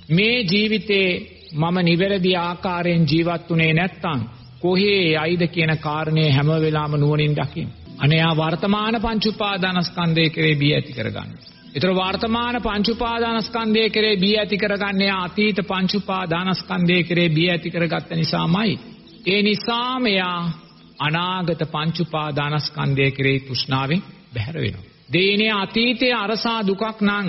මේ ජීවිතේ මම නිවැරදි ආකාරයෙන් ජීවත් වුණේ නැත්තම් කොහේ යයිද කියන කාරණේ හැම වෙලාවම නුවණින් දකින්න. අනේ ආ වර්තමාන පංච උපාදානස්කන්ධය කෙරේ බිය ඇති කරගන්න. ඒතර වර්තමාන පංච උපාදානස්කන්ධය කෙරේ බිය ඇති කරගන්නේ අතීත පංච උපාදානස්කන්ධය කෙරේ බිය ඇති කරගත්ත නිසාමයි. ඒ නිසාම යා අනාගත පංච උපාදානස්කන්ධය කෙරේ තෘෂ්ණාවෙන් බැහැර වෙනවා. දේනේ අතීතයේ අරසා දුකක් නම්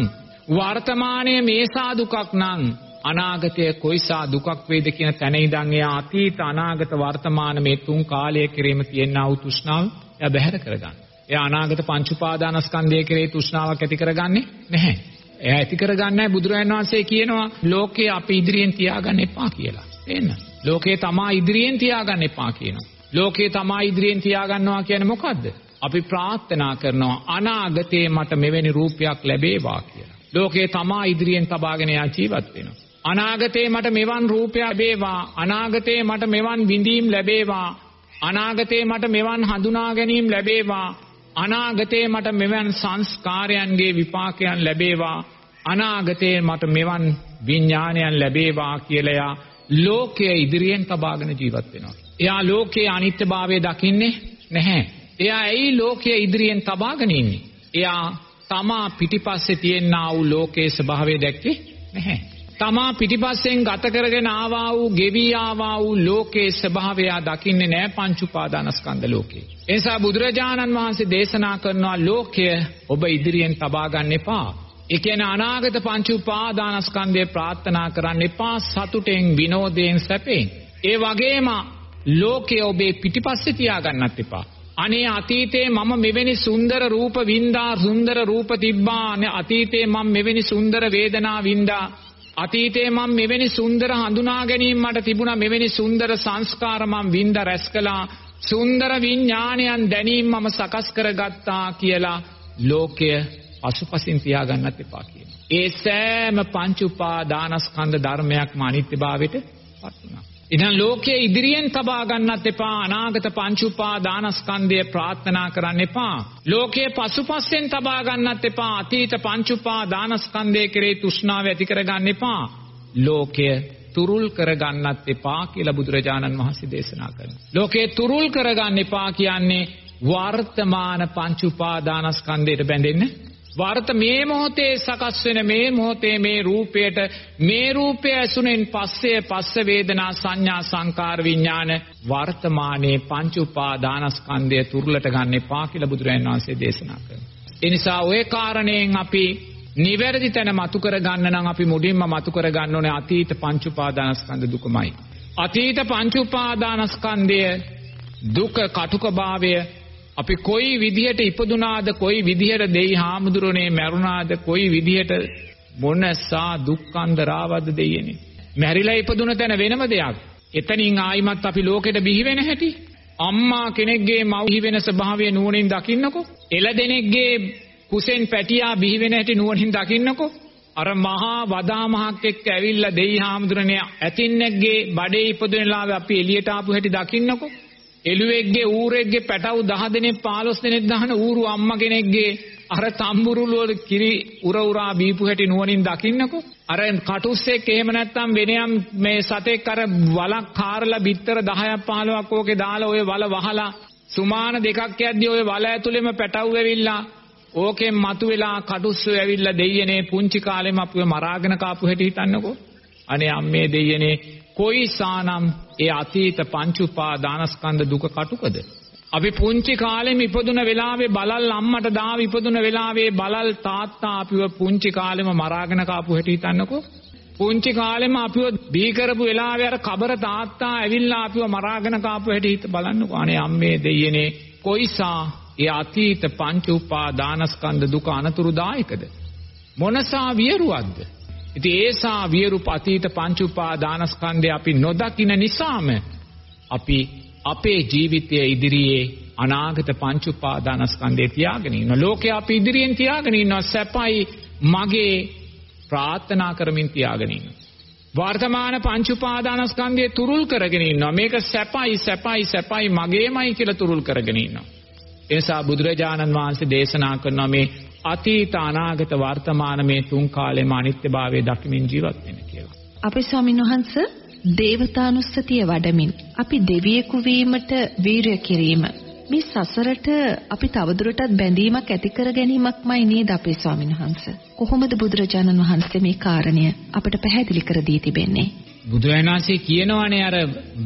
වර්තමානයේ මේසා දුකක් නම් අනාගතය කොයිසා දුකක් වේද කියන තැන ඉඳන් එයා අතීත අනාගත වර්තමාන මේ තුන් කාලය කෙරෙම තියෙනා වූ තෘෂ්ණාව එයා බැහැර කරගන්න. එයා අනාගත පංච උපාදානස්කන්ධය කෙරේ තෘෂ්ණාවක් ඇති කරගන්නේ නැහැ. එයා ඇති කරගන්නේ බුදුරජාණන් වහන්සේ කියනවා ලෝකේ අපි ඉදිරියෙන් තියාගන්න එපා කියලා. එන්න. ලෝකේ තමා ඉදිරියෙන් තියාගන්න එපා කියනවා. ලෝකේ තමා ඉදිරියෙන් තියාගන්නවා කියන්නේ මොකද්ද? අපි ප්‍රාර්ථනා කරනවා අනාගතේ මට මෙවැනි රූපයක් ලැබේවා කියලා. ලෝකේ තමා ඉදිරියෙන් තබාගෙන යා ජීවත් වෙනවා. අනාගතේ මට මෙවන් රූපයක් ලැබේවා අනාගතේ මට මෙවන් විඳීම් ලැබේවා අනාගතේ මට මෙවන් හඳුනා ගැනීම ලැබේවා අනාගතේ මට මෙවන් සංස්කාරයන්ගේ විපාකයන් ලැබේවා අනාගතේ මට මෙවන් විඥානයන් ලැබේවා කියලා ලෝකයේ ඉදිරියෙන් තබාගෙන ජීවත් වෙනවා. එයා ලෝකයේ අනිත්‍යභාවය දකින්නේ නැහැ. එයා ඇයි ලෝකයේ ඉදිරියෙන් තබාගෙන ඉන්නේ? එයා තමා පිටිපස්සේ තියෙනා වූ ලෝකයේ ස්වභාවය දැක්කේ නැහැ. තමා පිටිපස්සෙන් ගත කරගෙන ආවා වූ ගෙවි ආවා වූ ලෝකයේ ස්වභාවය දකින්නේ නැහැ පංච උපාදානස්කන්ධ ලෝකේ. ඒ නිසා බුදුරජාණන් වහන්සේ දේශනා කරනවා ලෝකය ඔබ ඉදිරියෙන් තබා ගන්න එපා. ඒ කියන්නේ අනාගත පංච උපාදානස්කන්ධය ප්‍රාර්ථනා කරන්න එපා සතුටෙන් විනෝදයෙන් සැපෙන්. ඒ වගේම ලෝකය ඔබේ පිටිපස්සේ තියාගන්නත් එපා. අනේ අතීතේ මම මෙවැනි සුන්දර රූප වින්දා සුන්දර රූප තිබ්බා අතීතේ මම මෙවැනි සුන්දර වේදනා වින්දා අතීතේ මම මෙවැනි සුන්දර හඳුනා ගැනීම මට තිබුණා මෙවැනි සුන්දර සංස්කාර මම වින්ද රැස් කළා සුන්දර විඥානයන් දැනීම මම සකස් කරගත්තා කියලා ලෝකය පසුපසින් තියාගන්නත් එපා කියනවා. ඒ සෑම පංච උපාදානස්කන්ධ ධර්මයක්ම අනිත්‍යභාවයට පත් වුණා. ඉතින් ලෝකයේ ඉදිරියෙන් තබා ගන්නත් එපා අනාගත පංච උපාදානස්කන්ධය ප්‍රාර්ථනා කරන්න එපා. ලෝකයේ පසුපස්සෙන් තබා ගන්නත් එපා අතීත පංච උපාදානස්කන්ධය කෙරේ තෘෂ්ණාව ඇති කරගන්න එපා. ලෝකය තුරුල් කරගන්නත් එපා කියලා බුදුරජාණන් වහන්සේ දේශනා කරනවා. ලෝකේ තුරුල් කරගන්න එපා කියන්නේ වර්තමාන පංච උපාදානස්කන්ධයට බැඳෙන්න වර්ත මේ මොහොතේ සකස් වෙන මේ මොහොතේ මේ රූපයට මේ රූපය ඇසුනෙන් පස්සේ පස්ස වේදනා සංඥා සංකාර විඥාන වර්තමානයේ පංච උපාදානස්කන්ධය තුරුලට ගන්න එපා කියලා බුදුරජාණන් වහන්සේ දේශනා කරනවා. ඒ නිසා ওই කාරණයෙන් අපි නිවැරදි තැන මතු කර ගන්න නම් අපි මුලින්ම මතු කර ගන්න ඕනේ අතීත පංච උපාදානස්කන්ධ දුකමයි. අතීත පංච උපාදානස්කන්ධය දුක කටුකභාවය අපි කොයි විදිහට ඉපදුනාද කොයි විදිහට දෙයි හාමුදුරනේ මැරුණාද කොයි විදිහට මොනසා දුක්ඛන්දරාවද දෙයනේ. මැරිලා ඉපදුන තැන වෙනම දෙයක්. එතනින් ආයිමත් අපි ලෝකෙට බිහි වෙන හැටි. අම්මා කෙනෙක්ගේ මව්හි වෙන ස්වභාවය නුවණින් දකින්නකෝ. එළදෙනෙක්ගේ කුසෙන් පැටියා බිහි වෙන හැටි නුවණින් දකින්නකෝ. අර මහා වදාමහක් එක්ක ඇවිල්ලා දෙයි හාමුදුරනේ ඇතින්නෙක්ගේ බඩේ ඉපදුනලාවේ අපි එළියට ආපු හැටි දකින්නකෝ. එළුවෙක්ගේ ඌරෙක්ගේ පැටව් 10 දෙනෙක් 15 දෙනෙක් දහන ඌරු අම්මා කෙනෙක්ගේ අර තම්බුරුළු වල කිරි උර උරා බීපු හැටි නුවණින් දකින්නකෝ. අර කටුස්සෙක් එහෙම නැත්නම් වෙනයම් මේ සතෙක් අර වලක් කාරලා බිත්තර 10ක් 15ක් ඕකේ දාලා ඔය වල වහලා සුමාන දෙකක් යද්දී ඔය වල ඇතුළෙම පැටව් ඇවිල්ලා ඕකෙන් මතුවෙලා කටුස්සෝ ඇවිල්ලා දෙයියනේ පුංචි කාලෙම අපිව මරාගෙන කාපු හැටි හිතන්නකෝ. අනේ අම්මේ දෙයියනේ කොයිසානම් ඒ අතීත පංච උපාදානස්කන්ධ දුක කටුකද අපි පුංචි කාලෙම ඉපදුන වෙලාවේ බලල් අම්මට දාව ඉපදුන වෙලාවේ බලල් තාත්තා අපිව පුංචි කාලෙම මරාගෙන කාපු හැටි හිතන්නකෝ. පුංචි කාලෙම අපිව බී කරපු වෙලාවේ අර කබර තාත්තා ඇවිල්ලා අපිව මරාගෙන කාපු හැටි හිත බලන්නකෝ. අනේ අම්මේ දෙයියනේ කොයිසා ඒ අතීත පංච උපාදානස්කන්ධ දුක අනතුරුදායකද? මොනසා වියරුවක්ද? ඉතින් ඒසා වියරුප අතීත පංච උපාදානස්කන්ධය අපි නොදකින නිසාම අපි අපේ ජීවිතය ඉදිරියේ අනාගත පංච උපාදානස්කන්ධය තියාගෙන ඉන්න. ලෝකේ අපි ඉදිරියෙන් තියාගෙන ඉන්නවා සැපයි මගේ ප්‍රාර්ථනා කරමින් තියාගෙන ඉන්න. වර්තමාන පංච උපාදානස්කන්ධය තුරුල් කරගෙන ඉන්නවා. මේක සැපයි සැපයි සැපයි මගේමයි කියලා තුරුල් කරගෙන ඉන්නවා. ඒ නිසා බුදුරජාණන් වහන්සේ දේශනා කරනවා මේ අතීත අනාගත වර්තමාන මේ තුන් කාලෙම අනිත්‍යභාවය දකිමින් ජීවත් වෙන්න කියලා. අපේ ස්වාමීන් වහන්සේ දේවතානුස්සතිය වඩමින් අපි දෙවියෙකු වීමට වීරය කිරීම මේ සසරට අපි තවදුරටත් බැඳීමක් ඇති කර ගැනීමක්මයි නේද අපේ ස්වාමීන් වහන්සේ. කොහොමද බුදුරජාණන් වහන්සේ මේ කාරණය අපට පැහැදිලි කර දී තිබෙන්නේ? බුදුරජාණන් වහන්සේ කියනවානේ අර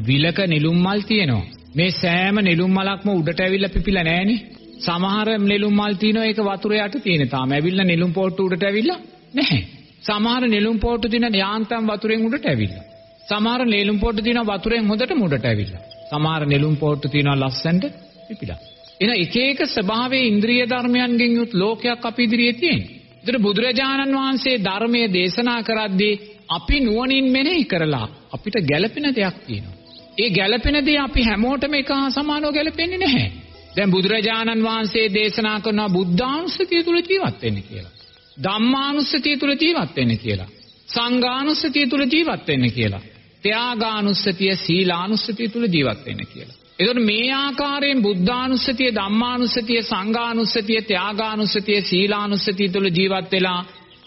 විලක නිලුම් මල් තියෙනවා. මේ සෑම නිලුම් මලක්ම උඩට ඇවිල්ලා පිපිලා නැහනේ. සමහර නිලුම් මල් තියෙනවා ඒක වතුර යට තියෙන. තාම ඇවිල්ලා නිලුම් පොට්ටු උඩට ඇවිල්ලා නැහැ. සමහර නිලුම් පොට්ටු තියෙන යාන්තම් වතුරෙන් උඩට ඇවිල්ලා. සමහර නෙළුම් පොට්ටු තියෙනවා වතුරෙන් හොඳට මුඩට ඇවිල්ලා. සමහර නෙළුම් පොට්ටු තියෙනවා ලස්සනට පිපිලා. එන එක එක ස්වභාවයේ ඉන්ද්‍රිය ධර්මයන්ගෙන් යුත් ලෝකයක් අපි ඉදිරියේ තියෙනවා. ඒතර බුදුරජාණන් වහන්සේ ධර්මයේ දේශනා කරද්දී අපි නුවණින් මෙනෙහි කරලා අපිට ගැළපෙන දෙයක් තියෙනවා. ඒ ගැළපෙන දේ අපි හැමෝටම එක හා සමානව ගැළපෙන්නේ නැහැ. දැන් බුදුරජාණන් වහන්සේ දේශනා කරන බුද්ධානුස්සතිය තුල ජීවත් වෙන්න කියලා. ධම්මානුස්සතිය තුල ජීවත් වෙන්න කියලා. සංඝානුස්සතිය තුල ජීවත් වෙන්න කියලා. ත්‍යාගානුස්සතිය සීලානුස්සතිය තුල ජීවත් වෙන්න කියලා. එතකොට මේ ආකාරයෙන් බුද්ධානුස්සතිය ධම්මානුස්සතිය සංඝානුස්සතිය ත්‍යාගානුස්සතිය සීලානුස්සතිය තුල ජීවත් වෙලා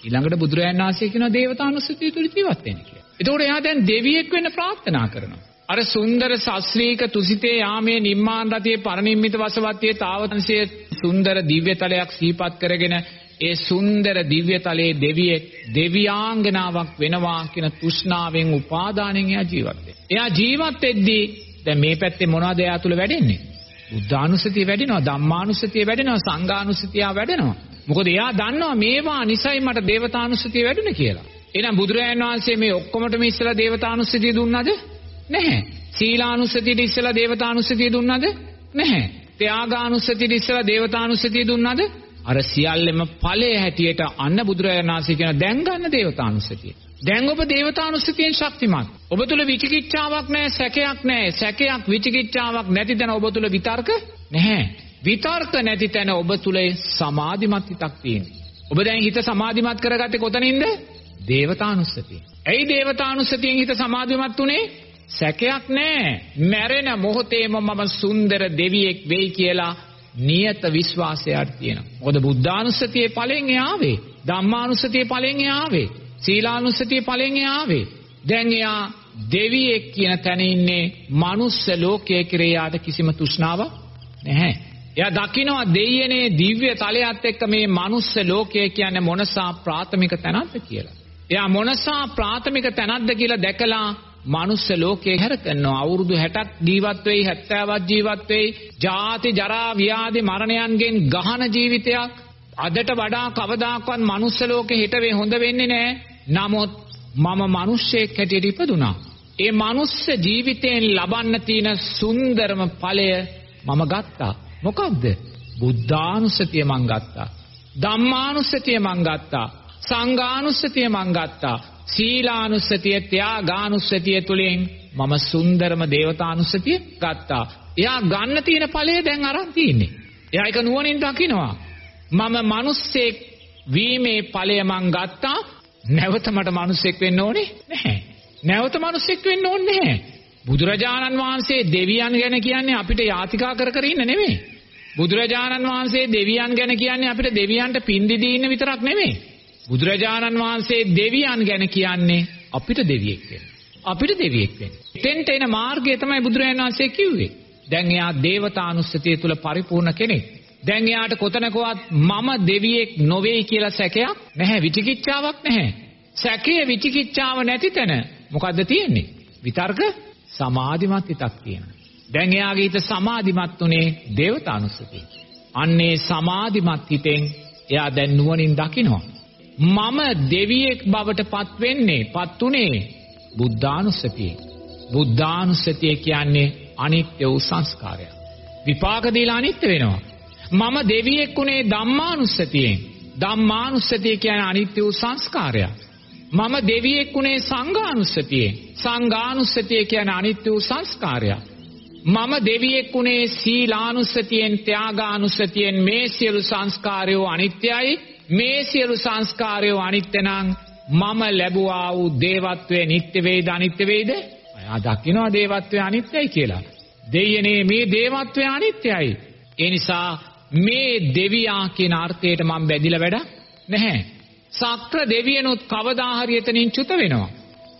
ඊළඟට බුදුරජාණන් වහන්සේ කියනවා දේවතානුස්සතිය තුල ජීවත් වෙන්න කියලා. එතකොට එයා දැන් දෙවියෙක් වෙන්න ප්‍රාර්ථනා කරනවා. අර සුන්දර ශාස්ත්‍රීක තුසිතේ යාමේ නිම්මාන රතියේ පරිනිම්මිත වසවත්යේ තාවතන්සේ සුන්දර දිව්‍යතලයක් සිහිපත් කරගෙන ඒ සුන්දර දිව්‍යතලයේ දෙවියෙක් දෙවියාංගනාවක් වෙනවා කියන තෘෂ්ණාවෙන් උපාදානෙන් එයා ජීවත් වෙනවා. එයා ජීවත් වෙද්දී දැන් මේ පැත්තේ මොනවද එයා තුල වැඩෙන්නේ? බුද්ධානුස්සතිය වැඩෙනවා, ධම්මානුස්සතිය වැඩෙනවා, සංඝානුස්සතිය වැඩෙනවා. මොකද එයා දන්නවා මේවා නිසයි මට දේවතානුස්සතිය වැඩුණේ කියලා. එහෙනම් බුදුරජාණන් වහන්සේ මේ ඔක්කොමටම ඉස්සලා දේවතානුස්සතිය දුන්නද? නැහැ. සීලානුස්සතියට ඉස්සලා දේවතානුස්සතිය දුන්නද? නැහැ. ත්‍යාගානුස්සතියට ඉස්සලා දේවතානුස්සතිය දුන්නද? අර සියල්ලෙම ඵලයේ හැටියට අන්න බුදුරජාණන් වහන්සේ කියන දැන් ගන්න දේවතානුස්සතිය. දැන් ඔබ දේවතානුස්සතියෙන් ශක්තිමත්. ඔබ තුල විචිකිච්ඡාවක් නැහැ, සැකයක් නැහැ. සැකයක් විචිකිච්ඡාවක් නැති තැන ඔබ තුල විතර්ක නැහැ. විතර්ක නැති තැන ඔබ තුල සමාධිමත් හිතක් තියෙනවා. ඔබ දැන් හිත සමාධිමත් කරගත්තේ කොතනින්ද? දේවතානුස්සතිය. ඇයි දේවතානුස්සතියෙන් හිත සමාධිමත් උනේ? සැකයක් නැහැ. මැරෙන මොහොතේම මම සුන්දර දෙවියෙක් වෙයි කියලා නියත විශ්වාසයක් තියෙනවා. මොකද බුද්ධානුස්සතියේ ඵලෙන් එයා ආවේ. ධම්මානුස්සතියේ ඵලෙන් එයා ආවේ. සීලානුස්සතියේ ඵලෙන් එයා ආවේ. දැන් එයා දෙවියෙක් කියන තැන ඉන්නේ මනුස්ස ලෝකයේ ක්‍රියාට කිසිම තෘෂ්ණාවක් නැහැ. එයා දකිනවා දෙයියනේ දිව්‍ය තලයත් එක්ක මේ මනුස්ස ලෝකය කියන්නේ මොනසා ප්‍රාථමික තැනක්ද කියලා. එයා මොනසා ප්‍රාථමික තැනක්ද කියලා දැකලා මනුස්ස ලෝකේ හැර කරනවා. අවුරුදු 60ක් ජීවත් වෙයි 70ක් ජීවත් වෙයි. ජාති ජරා ව්‍යාධි මරණයන්ගෙන් ගහන ජීවිතයක්. අදට වඩා කවදාකවත් මනුස්ස ලෝකේ හිට වේ හොඳ වෙන්නේ නැහැ. නමුත් මම මිනිස්සෙක් හැටියට ඉපදුනා ඒ මනුස්ස ජීවිතයෙන් ලබන්න තියෙන සුන්දරම ඵලය මම ගත්තා. මොකද්ද? බුද්ධානුස්සතිය මං ගත්තා. ධම්මානුස්සතිය මං ගත්තා. සංඝානුස්සතිය මං ගත්තා. සීලානුස්සතිය ත්‍යාගානුස්සතිය තුලින් මම සුන්දරම දේවතානුස්සතිය ගත්තා. එයා ගන්න තියෙන ඵලය දැන් අරන් තින්නේ. එයා ඒක නුවණින් දකිනවා. මම මිනිස්සෙක් වීමේ ඵලය මං ගත්තා. නැවත මට මිනිස්සෙක් වෙන්න ඕනේ නැහැ. නැවත මිනිස්සෙක් වෙන්න ඕනේ නැහැ. බුදුරජාණන් වහන්සේ දෙවියන් ගැන කියන්නේ අපිට යාතිකා කර කර ඉන්න නෙමෙයි. බුදුරජාණන් වහන්සේ දෙවියන් ගැන කියන්නේ අපිට දෙවියන්ට පින් දීදී ඉන්න විතරක් නෙමෙයි. බුදුරජාණන් වහන්සේ දෙවියන් ගැන කියන්නේ අපිට දෙවියෙක් වෙන්න. අපිට දෙවියෙක් වෙන්න. එතෙන්ට එන මාර්ගය තමයි බුදුරජාණන් වහන්සේ කිව්වේ. දැන් එයා දේවතානුස්සතිය තුල පරිපූර්ණ කෙනෙක්. දැන් එයාට කොතනකවත් මම දෙවියෙක් නොවේයි කියලා සැකයක් නැහැ. විචිකිච්ඡාවක් නැහැ. සැකය විචිකිච්ඡාව නැති තැන මොකද්ද තියෙන්නේ? විතර්ක සමාධිමත් හිතක් තියෙනවා. දැන් එයාගේ හිත සමාධිමත් උනේ දේවතානුස්සතිය. අන්නේ සමාධිමත් හිතෙන් එයා දැන් නුවණින් දකිනවා. මම දෙවියෙක් බවට පත් වෙන්නේ පත් උනේ බුද්ධානුස්සතියෙන්. බුද්ධානුස්සතිය කියන්නේ අනිත්‍ය වූ සංස්කාරයක්. විපාක දීලා අනිත්‍ය වෙනවා. මම දෙවියෙක් උනේ ධම්මානුස්සතියෙන්. ධම්මානුස්සතිය කියන්නේ අනිත්‍ය වූ සංස්කාරයක්. මම දෙවියෙක් උනේ සංඝානුස්සතියෙන්. සංඝානුස්සතිය කියන්නේ අනිත්‍ය වූ සංස්කාරයක්. මම දෙවියෙක් උනේ සීලානුස්සතියෙන් ත්‍යාගානුස්සතියෙන් මේ සියලු සංස්කාරයෝ අනිත්‍යයි මේ සියලු සංස්කාරයෝ අනිත්‍ය නම් මම ලැබුවා වූ දේවත්වය නිට්ටය වේද අනිත්‍ය වේද? එයා දකිනවා දේවත්වය අනිත්‍යයි කියලා. දෙයනේ මේ දේවත්වය අනිත්‍යයි. ඒ නිසා මේ දෙවියා කියන අර්ථයට මම බැඳිලා වැඩ නැහැ. සක්‍ර දෙවියනොත් කවදා හරි එතනින් චුත වෙනවා.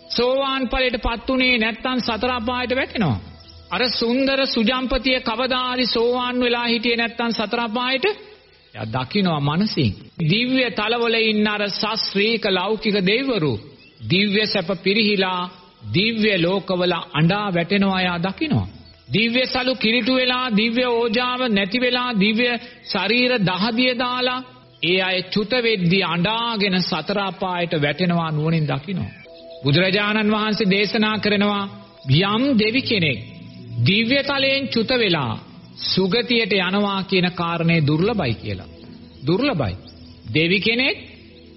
සෝවාන් ඵලයටපත් උනේ නැත්තම් සතර අපායට වැටෙනවා. අර සුන්දර සුජම්පතිය කවදා හරි සෝවාන් වෙලා හිටියේ නැත්තම් සතර අපායට එයා දකින්නවා මනසින්. දිව්‍ය තලවල ඉන්න අර ශාස්ත්‍රීක ලෞකික දෙවිවරු දිව්‍ය සැප පිරිහිලා දිව්‍ය ලෝකවල අඬා වැටෙනවා එයා දකින්නවා. දිව්‍ය සලු කිරිටු වෙලා දිව්‍ය ඕජාව නැති වෙලා දිව්‍ය ශරීර දහදිය දාලා ඒ අය චුත වෙද්දී අඬාගෙන සතර අපායට වැටෙනවා නුවණින් දකින්නවා. බුදුරජාණන් වහන්සේ දේශනා කරනවා යම් දෙවි කෙනෙක් දිව්‍ය තලයෙන් චුත වෙලා සුගතියට යනවා කියන කාරණේ දුර්ලභයි කියලා. දුර්ලභයි. දෙවි කෙනෙක්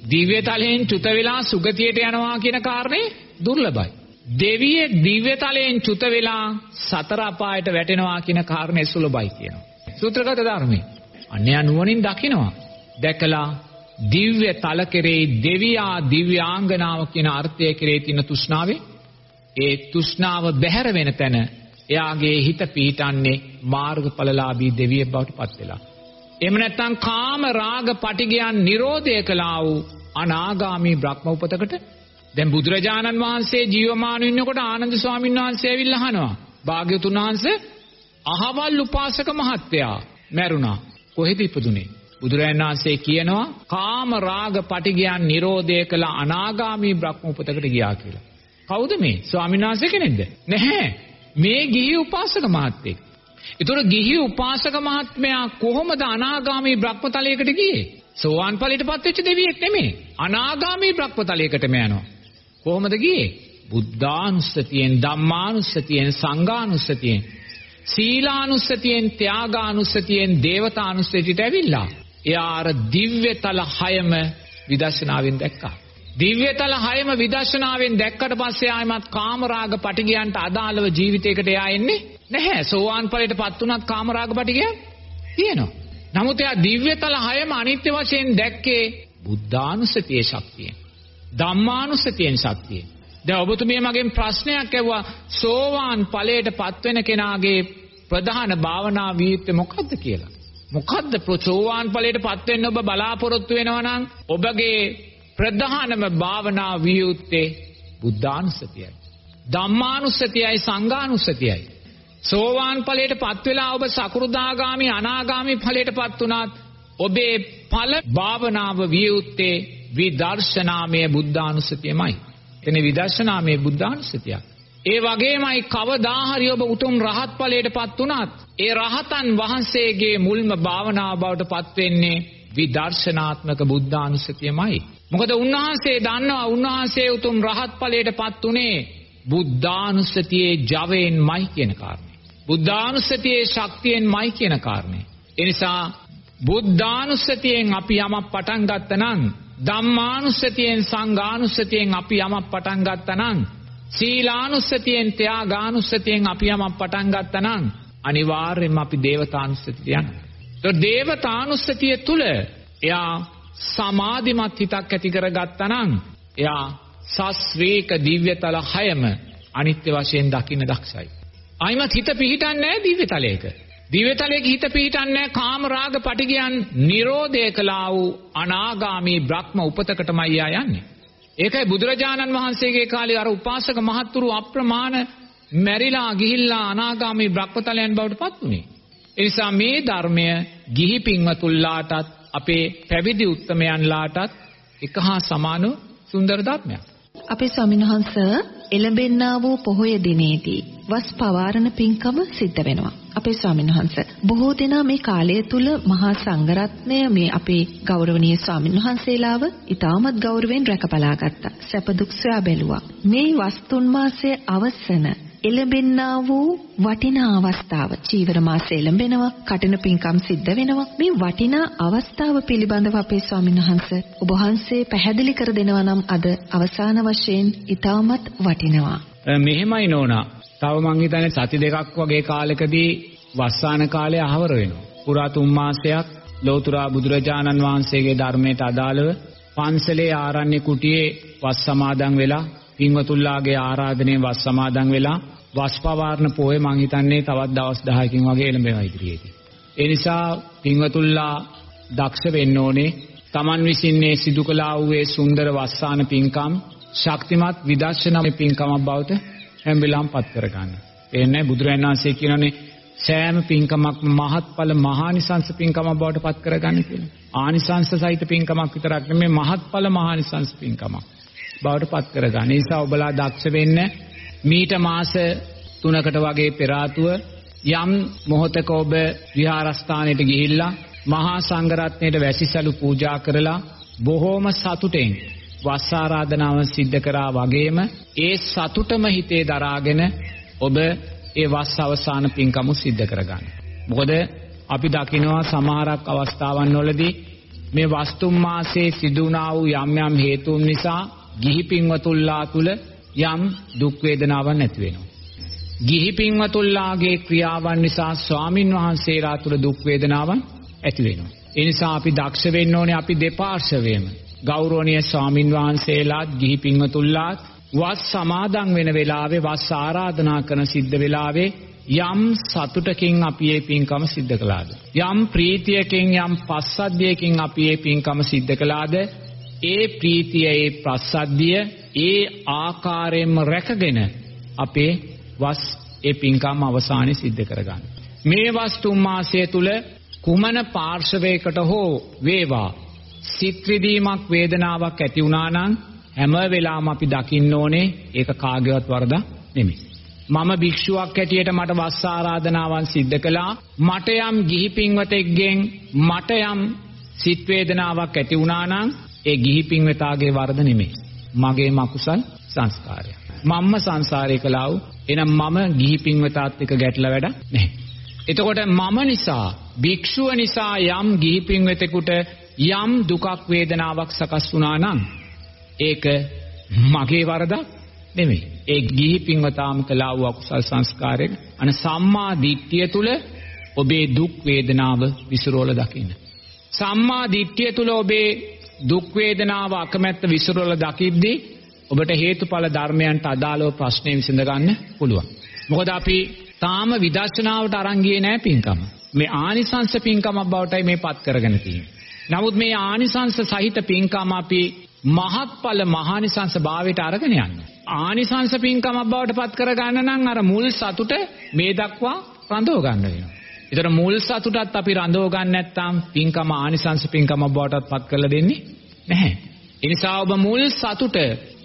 දිව්‍ය තලයෙන් චුත වෙලා සුගතියට යනවා කියන කාරණේ දුර්ලභයි. දෙවියෙක් දිව්‍ය තලයෙන් චුත වෙලා සතර අපායට වැටෙනවා කියන කාරණේ සුලභයි කියනවා. සූත්‍රගත ධර්මයේ. අන්‍යයන් නුවණින් දකිනවා. දැකලා දිව්‍ය තල කෙරෙහි දෙවියා දිව්‍යාංගනාව කියන අර්ථය කෙරෙහි තියෙන තෘෂ්ණාවේ ඒ තෘෂ්ණාව බැහැර වෙන තැන එයාගේ හිත පීටන්නේ මාර්ගඵලලාභී දෙවියෙක් බවට පත් වෙලා. එහෙම නැත්නම් කාම රාග පටිගයන් නිරෝධය කළා වූ අනාගාමී බ්‍රහ්ම උපතකට දැන් බුදුරජාණන් වහන්සේ ජීවමාන ඉන්නකොට ආනන්ද ස්වාමීන් වහන්සේ ඇවිල්ලා අහනවා. භාග්‍යතුන් වහන්සේ අහවල් උපාසක මහත්තයා මැරුණා. කොහෙද ඉපදුනේ? බුදුරජාණන් වහන්සේ කියනවා කාම රාග පටිගයන් නිරෝධය කළ අනාගාමී බ්‍රහ්ම උපතකට ගියා කියලා. කවුද මේ? ස්වාමීන් වහන්සේ කෙනෙක්ද? නැහැ. මේ ගිහි උපාසක මහත්තයෙක්. ඒතර ගිහි උපාසක මහත්මයා කොහොමද අනාගාමී බ්‍රහ්මතලයකට ගියේ? සෝවාන් ඵලයටපත් වෙච්ච දෙවියෙක් නෙමෙයි. අනාගාමී බ්‍රහ්මතලයකටම යනවා. කොහොමද ගියේ? බුද්ධානුස්සතියෙන්, ධම්මානුස්සතියෙන්, සංඝානුස්සතියෙන්, සීලානුස්සතියෙන්, ත්‍යාගානුස්සතියෙන්, දේවතානුස්සතියට ඇවිල්ලා. එයා අර දිව්‍යතල හයම විදර්ශනාවෙන් දැක්කා. දිව්‍යතල හයම විදර්ශනාවෙන් දැක්කට පස්සේ ආයමත් කාමරාග පටිගයන්ට අදාළව ජීවිතයකට එයා එන්නේ නැහැ. සෝවාන් ඵලයට පත් වුණත් කාමරාග පටිගයන් තියෙනවා. නමුත් එයා දිව්‍යතල හයම අනිත්‍ය වශයෙන් දැක්කේ බුද්ධානුස්සතියේ ශක්තියෙන්. ධම්මානුස්සතියෙන් ශක්තියෙන්. දැන් ඔබතුමිය මගෙන් ප්‍රශ්නයක් ඇහුවා සෝවාන් ඵලයට පත් වෙන කෙනාගේ ප්‍රධාන භාවනා වීත්‍ය මොකක්ද කියලා. මොකද්ද සෝවාන් ඵලයට පත් වෙන්න ඔබ බලාපොරොත්තු වෙනවා නම් ඔබගේ ප්‍රධානම භාවනා වියුත්තේ බුද්ධානුස්සතියයි. ධම්මානුස්සතියයි සංඝානුස්සතියයි. සෝවාන් ඵලයට පත් වෙලා ඔබ සකෘදාගාමි අනාගාමි ඵලයට පත් වුණත් ඔබේ ඵල භාවනාව වියුත්තේ විදර්ශනාමය බුද්ධානුස්සතියමයි. එතන විදර්ශනාමය බුද්ධානුස්සතියක්. ඒ වගේමයි කවදා හරි ඔබ උතුම් රහත් ඵලයට පත් වුණත් ඒ රහතන් වහන්සේගේ මුල්ම භාවනාව බවට පත් වෙන්නේ විදර්ශනාත්මක බුද්ධානුස්සතියමයි. මොකද උන්වහන්සේ දන්නවා උන්වහන්සේ උතුම් රහත් ඵලයට පත් උනේ බුද්ධානුස්සතියේ ජවයෙන්මයි කියන කාරණේ. බුද්ධානුස්සතියේ ශක්තියෙන්මයි කියන කාරණේ. ඒ නිසා බුද්ධානුස්සතියෙන් අපි යමක් පටන් ගත්තනම් ධම්මානුස්සතියෙන් සංඝානුස්සතියෙන් අපි යමක් පටන් ගත්තා නම් සීලානුස්සතියෙන් ත්‍යාගානුස්සතියෙන් අපි යමක් පටන් ගත්තා නම් අනිවාර්යයෙන්ම අපි දේවතානුස්සතියට යනවා. ඒ දේවතානුස්සතිය තුල එයා සමාධිමත් හිතක් ඇති කරගත්තා නම් එයා සස්වේක දිව්‍යතල හයම අනිත්‍ය වශයෙන් දකින්න දක්ෂයි. ආයිමත් හිත පිහිටන්නේ නැහැ දිව්‍යතලයක. දිව්‍යතලයක හිත පිහිටන්නේ කාම රාග පටිගයන් නිරෝධය කළා වූ අනාගාමී බ්‍රහ්ම උපතකටමයි යා යන්නේ. ඒකයි බුදුරජාණන් වහන්සේගේ කාලේ අර උපාසක මහත්තුරු අප්‍රමාණ මැරිලා ගිහිල්ලා අනාගාමී බ්‍රහ්මතලයන් බවට පත් වුණේ. ඒ නිසා මේ ධර්මය ගිහි පින්වතුන්ලාටත් අපේ පැවිදි උත්තමයන්ලාටත් එක හා සමාන සුන්දර ධර්මයක්. අපේ ස්වාමීන් වහන්ස එළඹෙන්නා වූ පොහොය දිනේදී වස් පවාරණ පින්කම සිද්ධ වෙනවා. අපේ ස්වාමීන් වහන්ස බොහෝ දෙනා මේ කාලය තුල මහා සංඝරත්නය මේ අපේ ගෞරවනීය ස්වාමීන් වහන්සේලාව ඉතාමත් ගෞරවයෙන් රැකබලා ගත්තා. සැප දුක් සොයා බැලුවා. මේ වස්තුන් මාසයේ අවසන එළඹෙන්නා වූ වටිනා අවස්ථාව. චීවර මාසයේ එළඹෙනවා කටින පින්කම් සිද්ධ වෙනවා. මේ වටිනා අවස්ථාව පිළිබඳව අපේ ස්වාමීන් වහන්සේ ඔබ වහන්සේ පැහැදිලි කර දෙනවා නම් අද අවසාන වශයෙන් ඊටමත් වටිනවා. මෙහෙමයි නෝනා. තව මං හිතන්නේ සති දෙකක් වගේ කාලෙකදී වස්සාන කාලය අහවර වෙනවා. පුරා තුන් මාසයක් ලෞතුරා බුදුරජාණන් වහන්සේගේ ධර්මයට අදාළව පන්සලේ ආරණ්‍ය කුටියේ වස් සමාදන් වෙලා පින්වතුන්ලාගේ ආරාධනෙන් වස් සමාදන් වෙලා වස් පවාරණ පොයේ මං හිතන්නේ තවත් දවස් 10කින් වගේ එළඹෙනවා ඉදිරියේදී. ඒ නිසා පින්වතුන්ලා දක්ෂ වෙන්න ඕනේ. Taman විසින් මේ සිදු කළා වූ ඒ සුන්දර වස්සාන පින්කම් ශක්තිමත් විදර්ශනා පින්කමක් බවට හැම වෙලාවම පත් කරගන්න. එන්නේ බුදුරජාණන් වහන්සේ කියනනේ සෑම පින්කමක්ම මහත්ඵල මහානිසංස පින්කමක් බවට පත් කරගන්න කියලා. ආනිසංස සහිත පින්කමක් විතරක් නෙමෙයි මහත්ඵල මහානිසංස පින්කමක්. බවට පත් කරගන්න. ඒ නිසා ඔබලා දක්ෂ වෙන්න මීට මාස 3කට වගේ පෙර යම් මොහොතක ඔබ විහාරස්ථානයට ගිහිල්ලා මහා සංඝරත්නයට වැසිසලු පූජා කරලා බොහෝම සතුටෙන් වස් ආරාධනාව සිද්ධ කරා වගේම ඒ සතුටම හිතේ දරාගෙන ඔබ ඒ වස් අවසාන පින්කම සිද්ධ කරගන්න. මොකද අපි දකිනවා සමහරක් අවස්ථාවන් වලදී මේ වස්තුම් මාසයේ සිදුනා වූ යම් යම් හේතුන් නිසා ගිහි පින්වතුල්ලා තුල යම් දුක් වේදනාවක් නැති වෙනවා. ගිහි පින්වතුල්ලාගේ ක්‍රියාවන් නිසා ස්වාමින් වහන්සේලා තුල දුක් වේදනාවක් ඇති වෙනවා. ඒ නිසා අපි දක්ෂ වෙන්න ඕනේ අපි දෙපාර්ශවයේම ගෞරවනීය ස්වාමින් වහන්සේලාත් ගිහි පින්වතුල්ලාත් වස් සමාදන් වෙන වෙලාවේ වස් ආරාධනා කරන සිද්ධ වෙලාවේ යම් සතුටකින් අපි මේ පින්කම සිද්ධ කළාද යම් ප්‍රීතියකින් යම් පස්සද්ධියකින් අපි මේ පින්කම සිද්ධ කළාද ඒ ප්‍රීතිය ඒ ප්‍රසද්ධිය ඒ ආකාරයෙන්ම රැකගෙන අපේ වස් ඒ පින්කම් අවසානයේ සිද්ධ කරගන්න. මේ වස් තුන් මාසය තුල කුමන පාර්ශවයකට හෝ වේවා සිත් විදීමක් වේදනාවක් ඇති වුණා නම් හැම වෙලාවම අපි දකින්න ඕනේ ඒක කාගේවත් වරදක් නෙමෙයි. මම භික්ෂුවක් හැටියට මට වස් ආරාධනාවන් සිද්ධ කළා. මට යම් ගිහි පින්වතෙක්ගෙන් මට යම් සිත් වේදනාවක් ඇති වුණා නම් ඒ ගිහි පින්වතාගේ වරද නෙමෙයි. මගේ මකුසල් සංස්කාරය. මම්ම සංසාරේ කළා වූ එනම් මම ගිහි පින්වතාත් එක්ක ගැටලා වැඩ නැහැ. එතකොට මම නිසා භික්ෂුව නිසා යම් ගිහි පින්වතෙකුට යම් දුකක් වේදනාවක් සකස් වුණා නම් ඒක මගේ වරදක් නෙමෙයි. ඒ ගිහි පින්වතාම කළා වූ අකුසල් සංස්කාරයක අන සම්මා දිට්ඨිය තුල ඔබේ දුක් වේදනාව විසිරෝල දකින්න. සම්මා දිට්ඨිය තුල ඔබේ දුක් වේදනාව අකමැත්ත විසිරවල දකිද්දී ඔබට හේතුඵල ධර්මයන්ට අදාළව ප්‍රශ්නේ විසඳ ගන්න පුළුවන්. මොකද අපි තාම විදර්ශනාවට අරන් ගියේ නැහැ පින්කම. මේ ආනිසංස පින්කමක් බවටයි මේ පත් කරගෙන තියෙන්නේ. නමුත් මේ ආනිසංස සහිත පින්කම අපි මහත්ඵල මහානිසංස භාවයට අරගෙන යන්න. ආනිසංස පින්කමක් බවට පත් කරගන්න නම් අර මුල් සතුට මේ දක්වා රඳව ගන්න වෙනවා. ඒතර මුල් සතුටත් අපි රඳව ගන්න නැත්නම් පින්කම ආනිසංස පින්කම බවටත් පත් කරලා දෙන්නේ නැහැ. ඒ නිසා ඔබ මුල් සතුට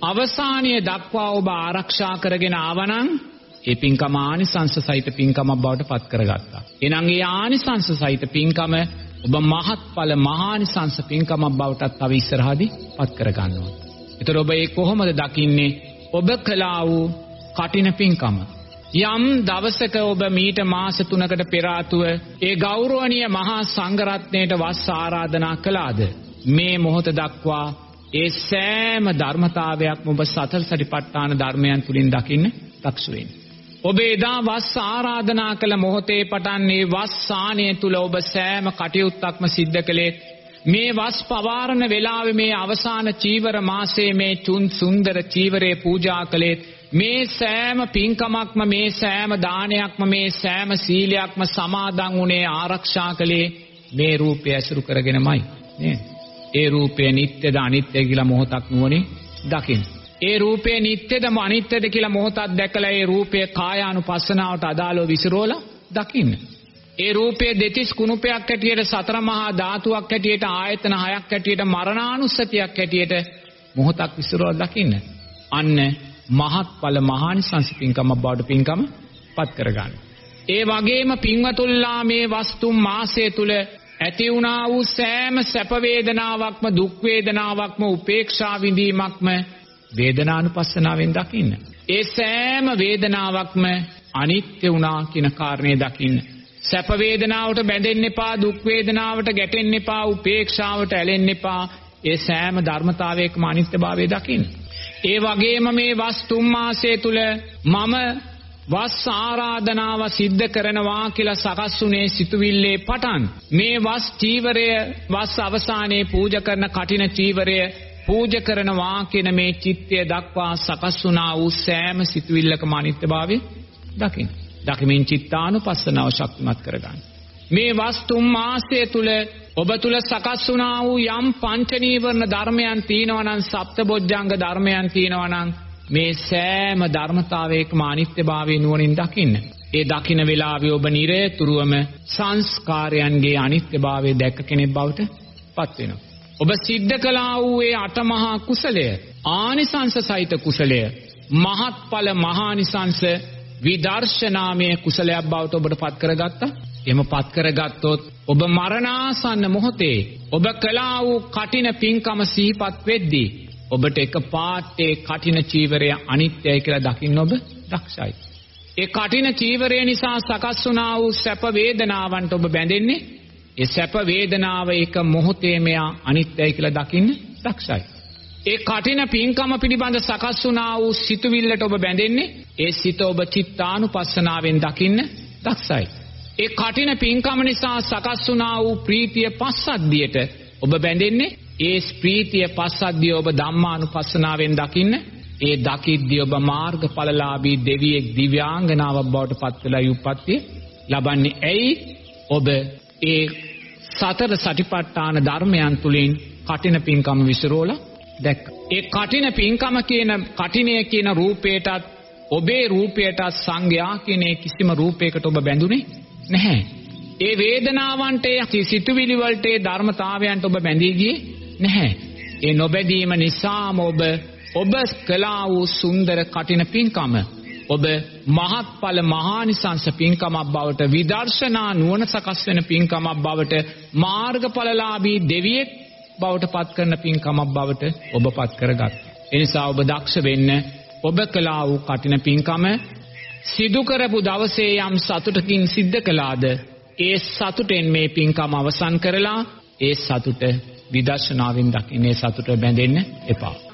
අවසානීය දක්වා ඔබ ආරක්ෂා කරගෙන ආවනම් ඒ පින්කම ආනිසංස සහිත පින්කමක් බවට පත් කරගත්තා. එහෙනම් ඒ ආනිසංස සහිත පින්කම ඔබ මහත්ඵල මහානිසංස පින්කමක් බවටත් තව ඉස්සරහදී පත් කරගන්නවා. ඒතර ඔබ ඒ කොහොමද දකින්නේ? ඔබ කළා වූ කටින පින්කම යම් දවසක ඔබ මීට මාස 3කට පෙර ඒ ගෞරවනීය මහා සංඝරත්නයට වස් ආරාධනා කළාද මේ මොහොත දක්වා ඒ සෑම ධර්මතාවයක්ම ඔබ සතර සටිපට්ඨාන ධර්මයන් තුලින් දකින්න දක්ෂ වෙන්න. ඔබ එදා වස් ආරාධනා කළ මොහොතේ පටන් මේ වස් සානය තුල ඔබ සෑම කටයුත්තක්ම සිද්ධ කළේ මේ වස් පවාරණ වෙලාවේ මේ අවසාන චීවර මාසයේ මේ චුන් සුන්දර චීවරේ පූජා කළේ මේ සෑම පින්කමක්ම මේ සෑම දානයක්ම මේ සෑම සීලයක්ම සමාදන් වුණේ ආරක්ෂා කළේ මේ රූපය ඇසුරු කරගෙනමයි නේද? ඒ රූපය නිට්ටයද අනිත්‍යද කියලා මොහොතක් නුවණින් දකින්න. ඒ රූපය නිට්ටයද අනිත්‍යද කියලා මොහොතක් දැකලා ඒ රූපය කායානුපස්සනාවට අදාළව විසිරෝලා දකින්න. ඒ රූපයේ දෙතිස් කුණුපයක් හැටියට සතර මහා ධාතුවක් හැටියට ආයතන හයක් හැටියට මරණානුස්සතියක් හැටියට මොහොතක් විසිරෝලා දකින්න. අන්න මහත්ඵල මහානිසංස පින්කම බවට පින්කම පත් කරගන්න. ඒ වගේම පින්වතුල්ලා මේ වස්තුම් මාසය තුල ඇති වුණා වූ සෑම සැප වේදනාවක්ම දුක් වේදනාවක්ම උපේක්ෂා විඳීමක්ම වේදනානුපස්සනාවෙන් දකින්න. ඒ සෑම වේදනාවක්ම අනිත්‍ය වුණා කියන කාරණේ දකින්න. සැප වේදනාවට බැඳෙන්න එපා දුක් වේදනාවට ගැටෙන්න එපා උපේක්ෂාවට ඇලෙන්න එපා ඒ සෑම ධර්මතාවයකම අනිත්‍යභාවය දකින්න. ඒ වගේම මේ වස් තුන් මාසය තුල මම වස් ආරාධනාව සිද්ධ කරනවා කියලා සකස් වුණේ සිතුවිල්ලේ පටන් මේ වස් චීවරය වස් අවසානයේ පූජා කරන කටින චීවරය පූජා කරනවා කියන මේ චිත්තය දක්වා සකස් වුණා වූ සෑම සිතුවිල්ලකම අනිත්‍යභාවය දකින්න. දකිමින් චිත්තානුපස්සනාව ශක්තිමත් කරගන්න. මේ වස්තුම් මාසය තුල ඔබ තුල සකස් වුණා වූ යම් පංච නීවරණ ධර්මයන් තියෙනවා නම් සප්තබොජ්ජංග ධර්මයන් තියෙනවා නම් මේ සෑම ධර්මතාවයකම අනිත්‍යභාවය නුවණින් දකින්න. ඒ දකින වෙලාවේ ඔබ නිරේතුරුවම සංස්කාරයන්ගේ අනිත්‍යභාවය දැක්ක කෙනෙක් බවට පත් වෙනවා. ඔබ සිද්ධ කළා වූ ඒ අටමහා කුසලය ආනිසංස සහිත කුසලය මහත්ඵල මහානිසංස විදර්ශනාමය කුසලයක් බවට ඔබට පත් කරගත්තා. එම පත් කරගත්තොත් ඔබ මරණාසන්න මොහොතේ ඔබ කළා වූ කටින පින්කම සිහිපත් වෙද්දී ඔබට එක පාටේ කටින චීවරය අනිත්‍යයි කියලා දකින්න ඔබ දක්ෂයි. ඒ කටින චීවරය නිසා සකස් වුණා වූ සැප වේදනාවන්ට ඔබ බැඳෙන්නේ ඒ සැප වේදනාව එක මොහොතේ මෙයා අනිත්‍යයි කියලා දකින්න දක්ෂයි. ඒ කටින පින්කම පිළිබඳ සකස් වුණා වූ සිතුවිල්ලට ඔබ බැඳෙන්නේ ඒ සිත ඔබ චිත්තානුපස්සනාවෙන් දකින්න දක්ෂයි. ඒ කටින පින්කම නිසා සකස් වුණා වූ ප්‍රීතිය පස්සද්ධියට ඔබ බැඳෙන්නේ? ඒ ප්‍රීතිය පස්සද්ධිය ඔබ ධම්මානුපස්සනාවෙන් දකින්න. ඒ දකිද්දී ඔබ මාර්ගඵලලාභී දෙවියෙක් දිව්‍යාංගනාවක් බවට පත් වෙලා යුප්පත්තිය ලබන්නේ. ඇයි? ඔබ ඒ සතර සටිපට්ඨාන ධර්මයන් තුලින් කටින පින්කම විසිරෝලා දැක්ක. ඒ කටින පින්කම කියන කටිනය කියන රූපයටත් ඔබේ රූපයටත් සංඥා කියන කිසිම රූපයකට ඔබ බැඳුනේ නැහැ. ඒ වේදනාවන්ට ඒ සිතුවිලි වලට ඒ ධර්මතාවයන්ට ඔබ බැඳී ගියේ නැහැ. ඒ නොබැඳීම නිසාම ඔබ ඔබ කළා වූ සුන්දර කටින පින්කම ඔබ මහත්ඵල මහානිසංස පින්කමක් බවට විදර්ශනා නුවණ සකස් වෙන පින්කමක් බවට මාර්ගඵලලාභී දෙවියෙක් බවට පත් කරන පින්කමක් බවට ඔබ පත් කරගත්තා. ඒ නිසා ඔබ දක්ෂ වෙන්න ඔබ කළා වූ කටින පින්කම සිදු කරපු දවසේ යම් සතුටකින් සිද්ධ කළාද ඒ සතුටෙන් මේ පින්කම අවසන් කරලා ඒ සතුට විදර්ශනාවෙන් දකින්නේ සතුට බැඳෙන්න එපා.